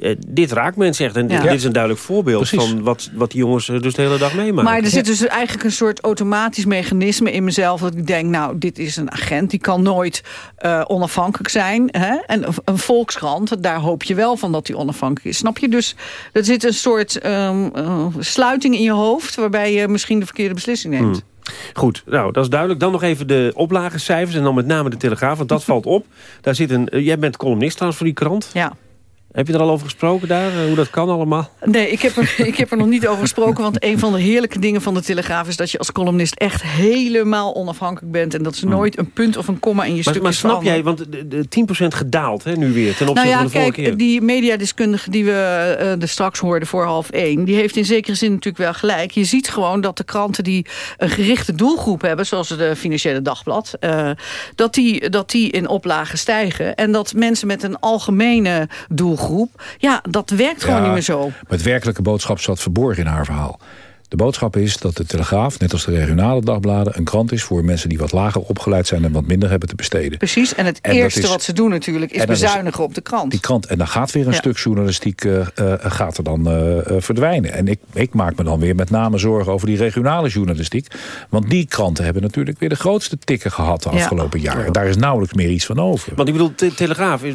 eh, dit raakt mensen echt. En dit, Ja. dit is een duidelijk voorbeeld Precies. van wat, wat die jongens eh, dus de hele dag meemaken. Maar er zit dus eigenlijk een soort automatisch mechanisme in mezelf... dat ik denk, nou, dit is een agent, die kan nooit eh, onafhankelijk zijn. Hè? En een- volkskrant, daar hoop je wel van dat die onafhankelijk is. Snap je? Dus er zit een soort ehm, eh, sluiting in je hoofd... waarbij je misschien de verkeerde beslissing neemt. Hmm. Goed, nou, dat is duidelijk. Dan nog even de oplagecijfers en dan met name de Telegraaf, want dat (laughs) valt op. Daar zit een, jij bent columnist trouwens voor die krant. Ja. Heb je er al over gesproken daar, eh, hoe dat kan allemaal? Nee, ik heb, er, (laughs) ik heb er nog niet over gesproken. Want een van de heerlijke dingen van de Telegraaf... is dat je als columnist echt helemaal onafhankelijk bent. En dat ze nooit een punt of een komma in je stuk Maar, maar snap jij, want de, de 10% gedaald hè, nu weer ten opzichte nou ja, van de vorige kijk, keer. die mediadeskundige die we eh, er straks hoorden voor half één... die heeft in zekere zin natuurlijk wel gelijk. Je ziet gewoon dat de kranten die een gerichte doelgroep hebben... zoals de Financiële Dagblad... eh, dat, die, dat die in oplagen stijgen. En dat mensen met een algemene doelgroep... ja, dat werkt gewoon Ja, niet meer zo. Maar het werkelijke boodschap zat verborgen in haar verhaal. De boodschap is dat de Telegraaf, net als de regionale dagbladen... een krant is voor mensen die wat lager opgeleid zijn... en wat minder hebben te besteden. Precies, en het En eerste is- wat ze doen natuurlijk... is bezuinigen op de krant. Die krant, en dan gaat weer een Ja. stuk journalistiek eh, eh, gaat er dan eh, verdwijnen. En ik, ik maak me dan weer met name zorgen over die regionale journalistiek. Want die kranten hebben natuurlijk weer de grootste tikken gehad de Ja. afgelopen jaren. Daar is nauwelijks meer iets van over. Want ik bedoel, te- Telegraaf, is,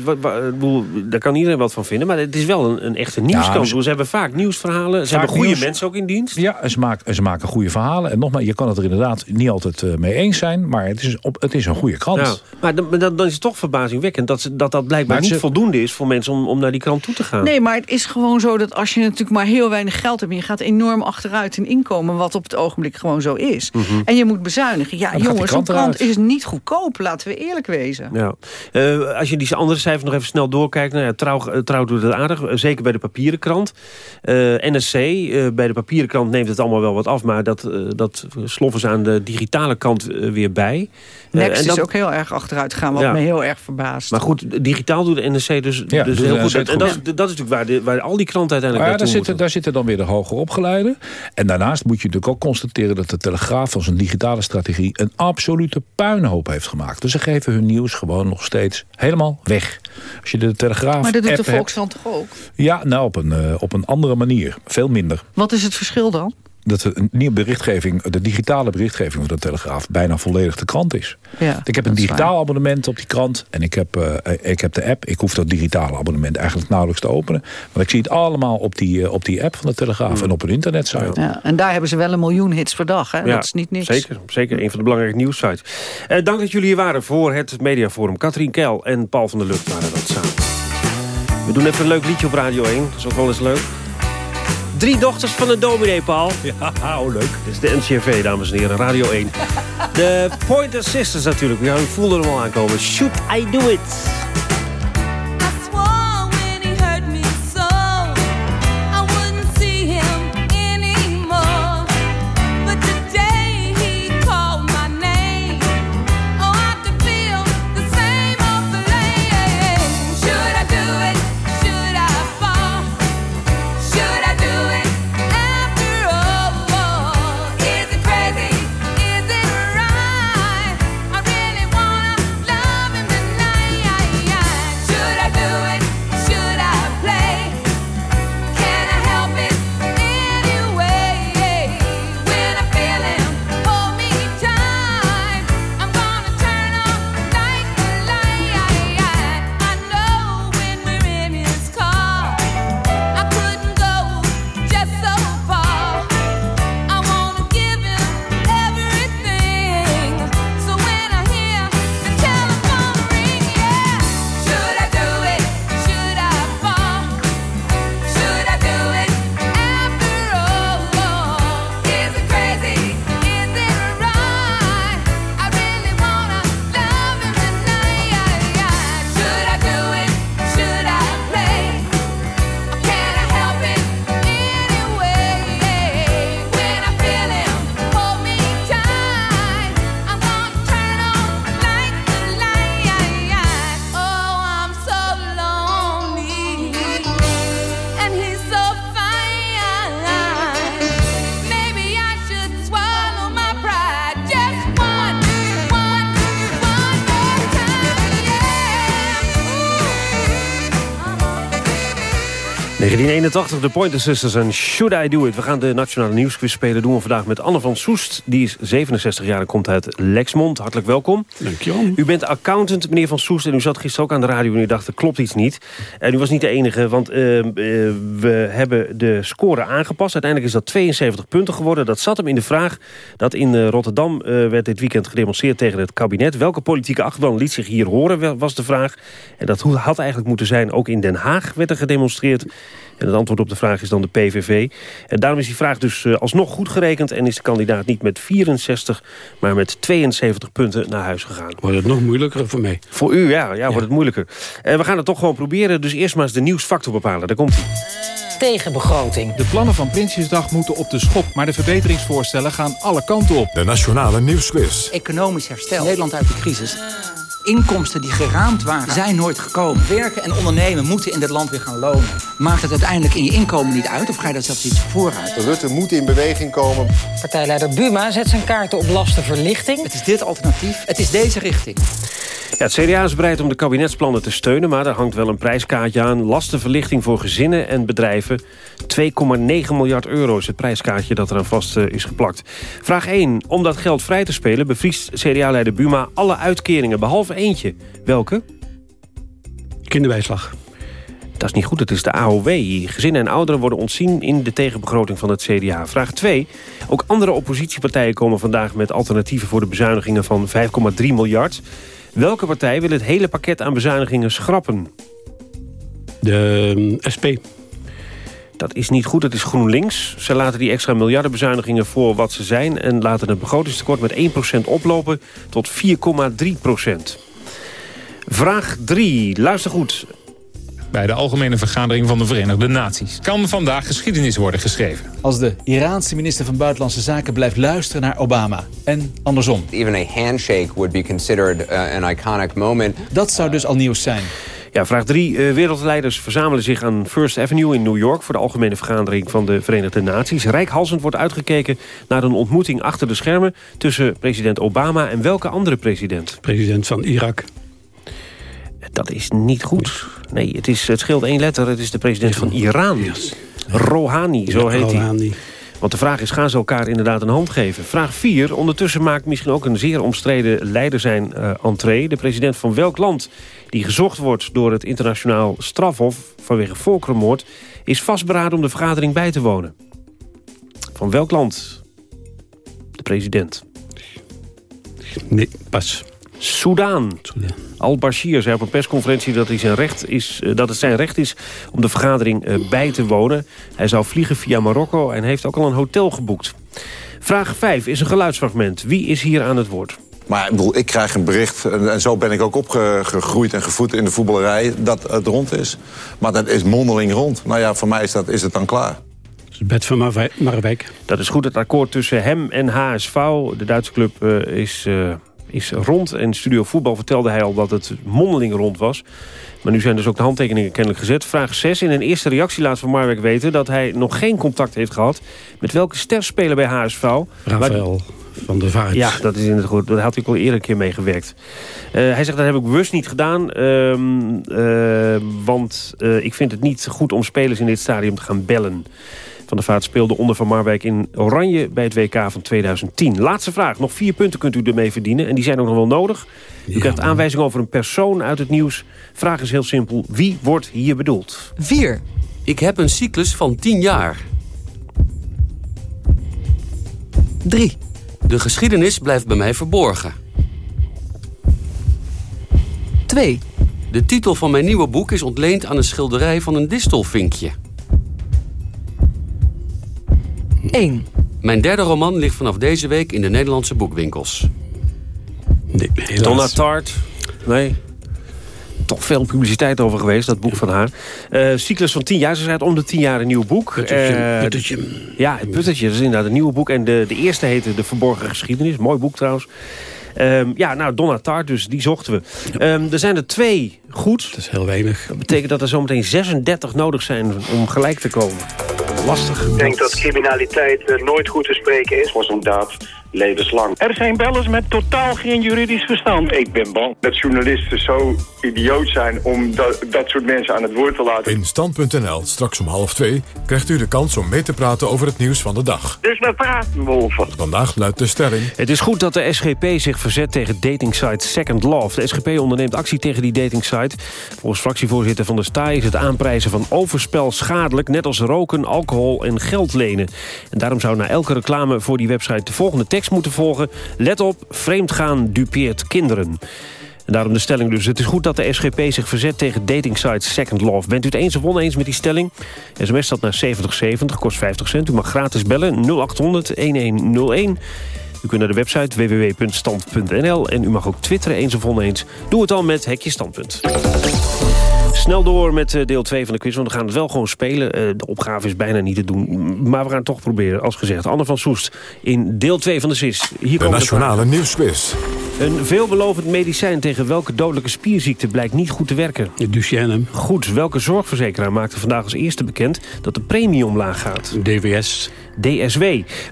daar kan iedereen wat van vinden... maar het is wel een, een echte nieuwskant. dus- ze hebben vaak nieuwsverhalen, ze Vaak hebben goede nieuws. mensen ook in dienst. Ja, en ze maken, en ze maken goede verhalen. En nogmaals, je kan het er inderdaad niet altijd eh, mee eens zijn. Maar het is, op, het is een goede krant. Ja, maar dan, dan, is het toch verbazingwekkend dat ze, dat, dat blijkbaar Maar niet ze- voldoende is... voor mensen om, om naar die krant toe te gaan. Nee, maar het is gewoon zo dat als je natuurlijk maar heel weinig geld hebt... en je gaat enorm achteruit in inkomen, wat op het ogenblik gewoon zo is. Mhm. En je moet bezuinigen. Ja, jongens, zo'n krant is niet goedkoop, laten we eerlijk wezen. Ja. Eh, als je die andere cijfers nog even snel doorkijkt... Nou ja, trouw, eh, trouw doet het aardig, zeker bij de papieren krant. Eh, NSC, eh, bij de papieren krant neemt het allemaal wel wat af... maar dat, eh, dat sloffen ze aan de digitale kant eh, weer bij. Eh, Next en is dat- ook heel erg achteruit gegaan, wat Ja. me heel erg verbaast. Maar goed, digitaal doet de NSC dus, Ja, dus heel goed. Het En dat is, dat is natuurlijk waar, de, waar al die kranten uiteindelijk Maar ja, daar, zitten, daar zitten dan weer de hoger opgeleiden. En daarnaast moet je natuurlijk ook constateren... dat de Telegraaf van zijn digitale strategie... een absolute puinhoop heeft gemaakt. Dus ze geven hun nieuws gewoon nog steeds helemaal weg. Als je de Telegraaf maar dat doet de Volkskrant toch ook? Ja, nou op een, eh, op een andere manier. Veel minder. Wat is het verschil dan? Dat de een nieuwe berichtgeving, de digitale berichtgeving van de Telegraaf... bijna volledig de krant is. Ja, ik heb een digitaal abonnement op die krant. En ik heb, eh, ik heb de app. Ik hoef dat digitale abonnement eigenlijk nauwelijks te openen. Want ik zie het allemaal op die, eh, op die app van de Telegraaf. En op een internetsite. Ja, en daar hebben ze wel een miljoen hits per dag. Hè? Ja, dat is niet niks. Zeker, zeker een van de belangrijke nieuwssites. Eh, dank dat jullie hier waren voor het Mediaforum. Katrien Keil en Paul van der Lucht waren dat samen. We doen even een leuk liedje op Radio 1. Dat is ook wel eens leuk. Drie dochters van de dominee, Paul. (laughs) Ja, oh leuk. Dit is de NCRV, dames en heren, Radio 1. (laughs) De Pointer Sisters natuurlijk. Ja, u voelde hem al aankomen. Should I do it? 1981, de Pointer Sisters en Should I Do It. We gaan de Nationale Nieuwsquiz spelen. doen we vandaag met Anne van Soest. Die is 67 jaar en komt uit Lexmond. Hartelijk welkom. Dankjewel. U bent accountant, meneer van Soest. En u zat gisteren ook aan de radio en u dacht, er klopt iets niet. En u was niet de enige, want uh, uh, we hebben de score aangepast. Uiteindelijk is dat 72 punten geworden. Dat zat hem in de vraag dat in uh, Rotterdam werd dit weekend gedemonstreerd tegen het kabinet. Welke politieke achterban liet zich hier horen, was de vraag. En dat had eigenlijk moeten zijn, ook in Den Haag werd er gedemonstreerd. En het antwoord op de vraag is dan de PVV. En daarom is die vraag dus alsnog goed gerekend... en is de kandidaat niet met 64, maar met 72 punten naar huis gegaan. Wordt het nog moeilijker voor mij? Voor u, ja, ja, wordt het moeilijker. En we gaan het toch gewoon proberen. Dus eerst maar eens de nieuwsfactor bepalen. Daar komt hij. Tegenbegroting. De plannen van Prinsjesdag moeten op de schop... maar de verbeteringsvoorstellen gaan alle kanten op. De Nationale Nieuwsquiz. Economisch herstel. Nederland uit de crisis. Inkomsten die geraamd waren, zijn nooit gekomen. Werken en ondernemen moeten in dit land weer gaan lonen. Maakt het uiteindelijk in je inkomen niet uit of ga je daar zelfs iets vooruit? Rutte moet in beweging komen. Partijleider Buma zet zijn kaarten op lastenverlichting. Het is dit alternatief, het is deze richting. Ja, het CDA is bereid om de kabinetsplannen te steunen... maar er hangt wel een prijskaartje aan. Lastenverlichting voor gezinnen en bedrijven. 2,9 miljard euro is het prijskaartje dat eraan vast uh, is geplakt. Vraag 1. Om dat geld vrij te spelen bevriest CDA-leider Buma alle uitkeringen... behalve eentje. Welke? Kinderbijslag. Dat is niet goed, het is de AOW. Gezinnen en ouderen worden ontzien in de tegenbegroting van het CDA. Vraag 2. Ook andere oppositiepartijen komen vandaag met alternatieven... voor de bezuinigingen van 5,3 miljard... Welke partij wil het hele pakket aan bezuinigingen schrappen? De um, SP. Dat is niet goed, het is GroenLinks. Ze laten die extra miljardenbezuinigingen voor wat ze zijn... en laten het begrotingstekort met 1% oplopen tot 4,3%. Vraag 3. Luister goed bij de Algemene Vergadering van de Verenigde Naties. Kan vandaag geschiedenis worden geschreven. Als de Iraanse minister van Buitenlandse Zaken blijft luisteren naar Obama. En andersom. Even a handshake would be considered uh, an iconic moment. Dat zou dus al nieuws zijn. Ja, vraag 3. Uh, wereldleiders verzamelen zich aan First Avenue in New York... voor de Algemene Vergadering van de Verenigde Naties. Rijkhalsend wordt uitgekeken naar een ontmoeting achter de schermen... tussen president Obama en welke andere president? President van Irak. Dat is niet goed. Nee, het, is, het scheelt één letter. Het is de president van Iran. Rouhani, zo heet hij. Want de vraag is, gaan ze elkaar inderdaad een hand geven? Vraag 4. Ondertussen maakt misschien ook een zeer omstreden leider zijn uh, entree. De president van welk land die gezocht wordt door het internationaal strafhof... vanwege volkerenmoord, is vastberaden om de vergadering bij te wonen. Van welk land? De president. Nee, pas. Soudaan. Al-Bashir zei op een persconferentie dat, hij zijn recht is, dat het zijn recht is om de vergadering bij te wonen. Hij zou vliegen via Marokko en heeft ook al een hotel geboekt. Vraag 5 is een geluidsfragment. Wie is hier aan het woord? Maar ik, bedoel, ik krijg een bericht, en zo ben ik ook opgegroeid en gevoed in de voetballerij... dat het rond is. Maar dat is mondeling rond. Nou ja, voor mij is, dat, is het dan klaar. Bert van Marwijk. Dat is goed, het akkoord tussen hem en HSV. De Duitse club uh, is... Uh, is rond. En Studio Voetbal vertelde hij al dat het mondeling rond was. Maar nu zijn dus ook de handtekeningen kennelijk gezet. Vraag 6. In een eerste reactie laat Van Marwijk weten... dat hij nog geen contact heeft gehad... met welke sterspeler bij HSV. Rafael van der Vaart. Ja, dat is in het goed. Daar had ik al eerder een keer mee gewerkt. Uh, hij zegt, dat heb ik bewust niet gedaan. Uh, uh, want ik vind het niet goed om spelers in dit stadium te gaan bellen. Van der Vaart speelde onder Van Marwijk in Oranje bij het WK van 2010. Laatste vraag. Nog vier punten kunt u ermee verdienen. En die zijn ook nog wel nodig. U ja, krijgt aanwijzing over een persoon uit het nieuws. Vraag is heel simpel. Wie wordt hier bedoeld? 4. Ik heb een cyclus van 10 jaar. 3. De geschiedenis blijft bij mij verborgen. 2. De titel van mijn nieuwe boek is ontleend aan een schilderij van een distelvinkje. 1. Mijn derde roman ligt vanaf deze week in de Nederlandse boekwinkels. Nee, Donna Tart. Nee. Toch veel publiciteit over geweest, dat boek van haar. Uh, cyclus van 10 jaar. Ze zei om de 10 jaar een nieuw boek. Puttertje, uh, puttertje. Ja, het Puttertje. Dat is inderdaad een nieuw boek. En de, de eerste heette De Verborgen Geschiedenis. Mooi boek trouwens. Um, ja, nou, Donna Tart dus, die zochten we. Um, er zijn er twee goed. Dat is heel weinig. Dat betekent dat er zometeen 36 nodig zijn om gelijk te komen. Lastig. Ik denk dat criminaliteit uh, nooit goed te spreken is. voor zo'n daad levenslang. Er zijn bellers met totaal geen juridisch verstand. Ik ben bang dat journalisten zo idioot zijn om dat, dat soort mensen aan het woord te laten. In Stand.nl, straks om half twee, krijgt u de kans om mee te praten over het nieuws van de dag. Dus we praten, wolven. Vandaag luidt de stelling... Het is goed dat de SGP zich verzet tegen datingsite Second Love. De SGP onderneemt actie tegen die datingsite. Volgens fractievoorzitter Van der Staaij is het aanprijzen van overspel schadelijk... net als roken, alcohol en geld lenen. En daarom zou na elke reclame voor die website de volgende tekst moeten volgen. Let op, vreemdgaan dupeert kinderen. En daarom de stelling dus. Het is goed dat de SGP zich verzet tegen datingsites Second Love. Bent u het eens of oneens met die stelling? SMS staat naar 7070, kost 50 cent. U mag gratis bellen 0800 1101. U kunt naar de website www.stand.nl en u mag ook twitteren eens of oneens. Doe het dan met Hekje Standpunt. Snel door met eh, deel 2 van de quiz, want we gaan het wel gewoon spelen. Eh, De opgave is bijna niet te doen, maar we gaan het toch proberen. Als gezegd, Anne van Soest in deel 2 van de SIS. Hier De komen Nationale Nieuwsquiz. Een veelbelovend medicijn tegen welke dodelijke spierziekte blijkt niet goed te werken? Duchenne. Goed, welke zorgverzekeraar maakte vandaag als eerste bekend dat de premie omlaag gaat? DWS. DSW.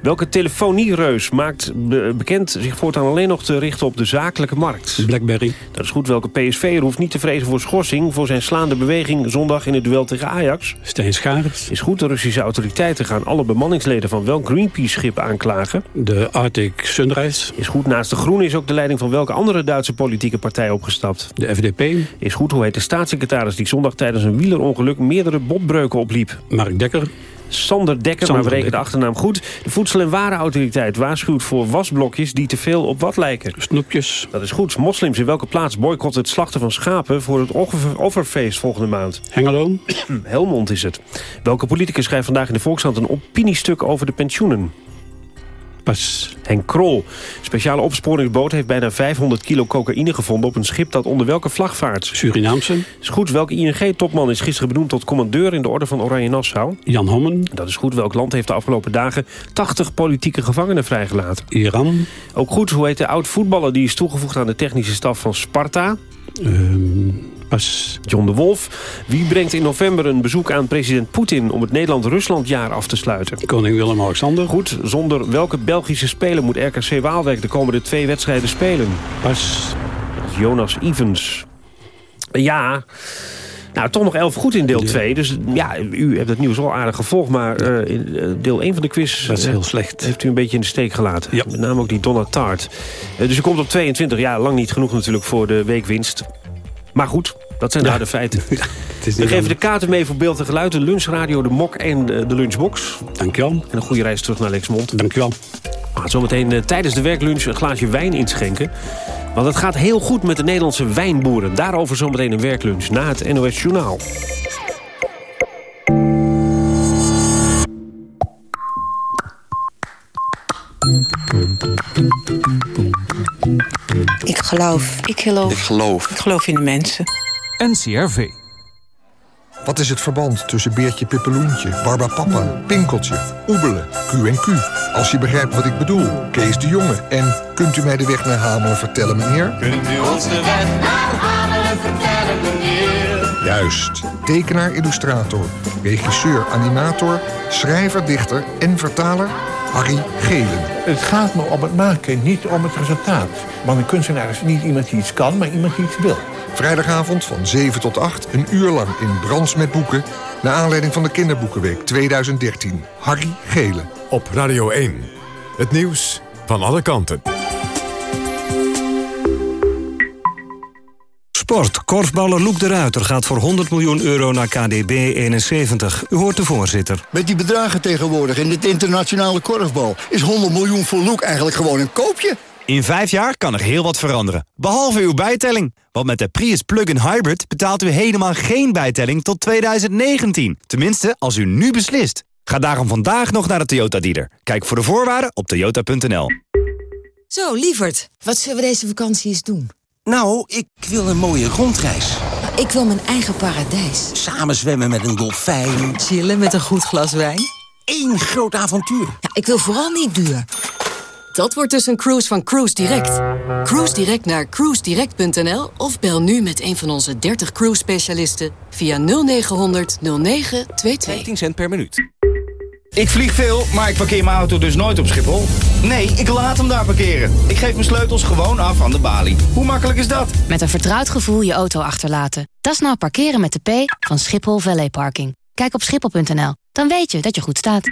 Welke telefoniereus maakt be- bekend zich voortaan alleen nog te richten op de zakelijke markt? Blackberry. Dat is goed. Welke PSV'er hoeft niet te vrezen voor schorsing... voor zijn slaande beweging zondag in het duel tegen Ajax? Stijn Scharens. Is goed. De Russische autoriteiten gaan alle bemanningsleden van welk Greenpeace-schip aanklagen? De Arctic Sunrise. Is goed. Naast de Groenen is ook de leiding van welke andere Duitse politieke partij opgestapt? De FDP. Is goed. Hoe heet de staatssecretaris die zondag tijdens een wielerongeluk meerdere botbreuken opliep? Mark Dekker. Sander Dekker, Sander maar we rekenen de achternaam goed. De Voedsel- en Warenautoriteit waarschuwt voor wasblokjes die te veel op wat lijken. Snoepjes. Dat is goed. Moslims in welke plaats boycotten het slachten van schapen voor het offerfeest volgende maand? Hengelo. (clears throat) Helmond is het. Welke politicus schrijft vandaag in de Volkskrant een opiniestuk over de pensioenen? Pas. Henk Krol. Speciale opsporingsboot heeft bijna 500 kilo cocaïne gevonden... op een schip dat onder welke vlag vaart? Surinaamse. Is goed. Welke ING-topman is gisteren benoemd tot commandeur... in de orde van Oranje Nassau? Jan Hommen. Dat is goed. Welk land heeft de afgelopen dagen 80 politieke gevangenen vrijgelaten? Iran. Ook goed. Hoe heet de oud-voetballer die is toegevoegd aan de technische staf van Sparta? Pas. John de Wolf. Wie brengt in november een bezoek aan president Poetin... om het Nederland-Ruslandjaar af te sluiten? Koning Willem-Alexander. Goed. Zonder welke Belgische speler moet RKC Waalwijk... de komende twee wedstrijden spelen? Pas. Jonas Evans. Ja... Nou, toch nog elf goed in deel 2. Dus ja, u hebt het nieuws wel aardig gevolgd. Maar eh, in eh, deel 1 van de quiz Dat is eh, heel slecht. heeft u een beetje in de steek gelaten. Ja. Met name ook die Donna Tart. Dus u komt op 22. Ja, lang niet genoeg natuurlijk voor de weekwinst. Maar goed, dat zijn de harde feiten. (laughs) We geven de kaarten mee voor beeld en geluid. De lunchradio, de mok en eh, de lunchbox. Dankjewel. En een goede reis terug naar Lexmond. Dankjewel. We gaan zometeen eh, tijdens de werklunch een glaasje wijn inschenken. Want het gaat heel goed met de Nederlandse wijnboeren. Daarover zometeen een werklunch na het NOS Journaal. Ik geloof. Ik geloof. Ik geloof. Ik geloof in de mensen. NCRV. Wat is het verband tussen Beertje Pippeloentje, Barbapapa, Pinkeltje, Oebelen, Q&Q? Als je begrijpt wat ik bedoel, Kees de Jonge. En kunt u mij de weg naar Hamelen vertellen, meneer? Kunt u ons de weg naar Hamelen vertellen, meneer? Juist. Tekenaar, illustrator, regisseur, animator, schrijver, dichter en vertaler Harry Gelen. Het gaat me om het maken, niet om het resultaat. Want een kunstenaar is niet iemand die iets kan, maar iemand die iets wil. Vrijdagavond van 7 tot 8, een uur lang in Brands met Boeken... naar aanleiding van de Kinderboekenweek 2013. Harry Gelen. Op Radio 1. Het nieuws van alle kanten. Sport. Korfballer Loek de Ruiter gaat voor 100 miljoen euro naar KDB 71. U hoort de voorzitter. Met die bedragen tegenwoordig in dit internationale korfbal... is 100 miljoen voor Loek eigenlijk gewoon een koopje. In vijf jaar kan er heel wat veranderen. Behalve uw bijtelling. Want met de Prius Plug-in Hybrid betaalt u helemaal geen bijtelling tot 2019. Tenminste, als u nu beslist. Ga daarom vandaag nog naar de Toyota dealer. Kijk voor de voorwaarden op toyota.nl. Zo, lieverd, wat zullen we deze vakantie eens doen? Nou, ik wil een mooie rondreis. Ik wil mijn eigen paradijs. Samen zwemmen met een dolfijn. Chillen met een goed glas wijn. Eén groot avontuur. Ja, ik wil vooral niet duur. Dat wordt dus een cruise van Cruise Direct. Cruise Direct naar cruisedirect.nl of bel nu met een van onze 30 cruise specialisten via 0900 0922. 15 cent per minuut. Ik vlieg veel, maar ik parkeer mijn auto dus nooit op Schiphol. Nee, ik laat hem daar parkeren. Ik geef mijn sleutels gewoon af aan de balie. Hoe makkelijk is dat? Met een vertrouwd gevoel je auto achterlaten. Dat is nou parkeren met de P van Schiphol Valley Parking. Kijk op schiphol.nl, dan weet je dat je goed staat.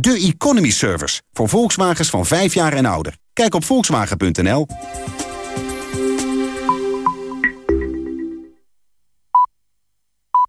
De Economy Service, voor Volkswagens van 5 jaar en ouder. Kijk op volkswagen.nl.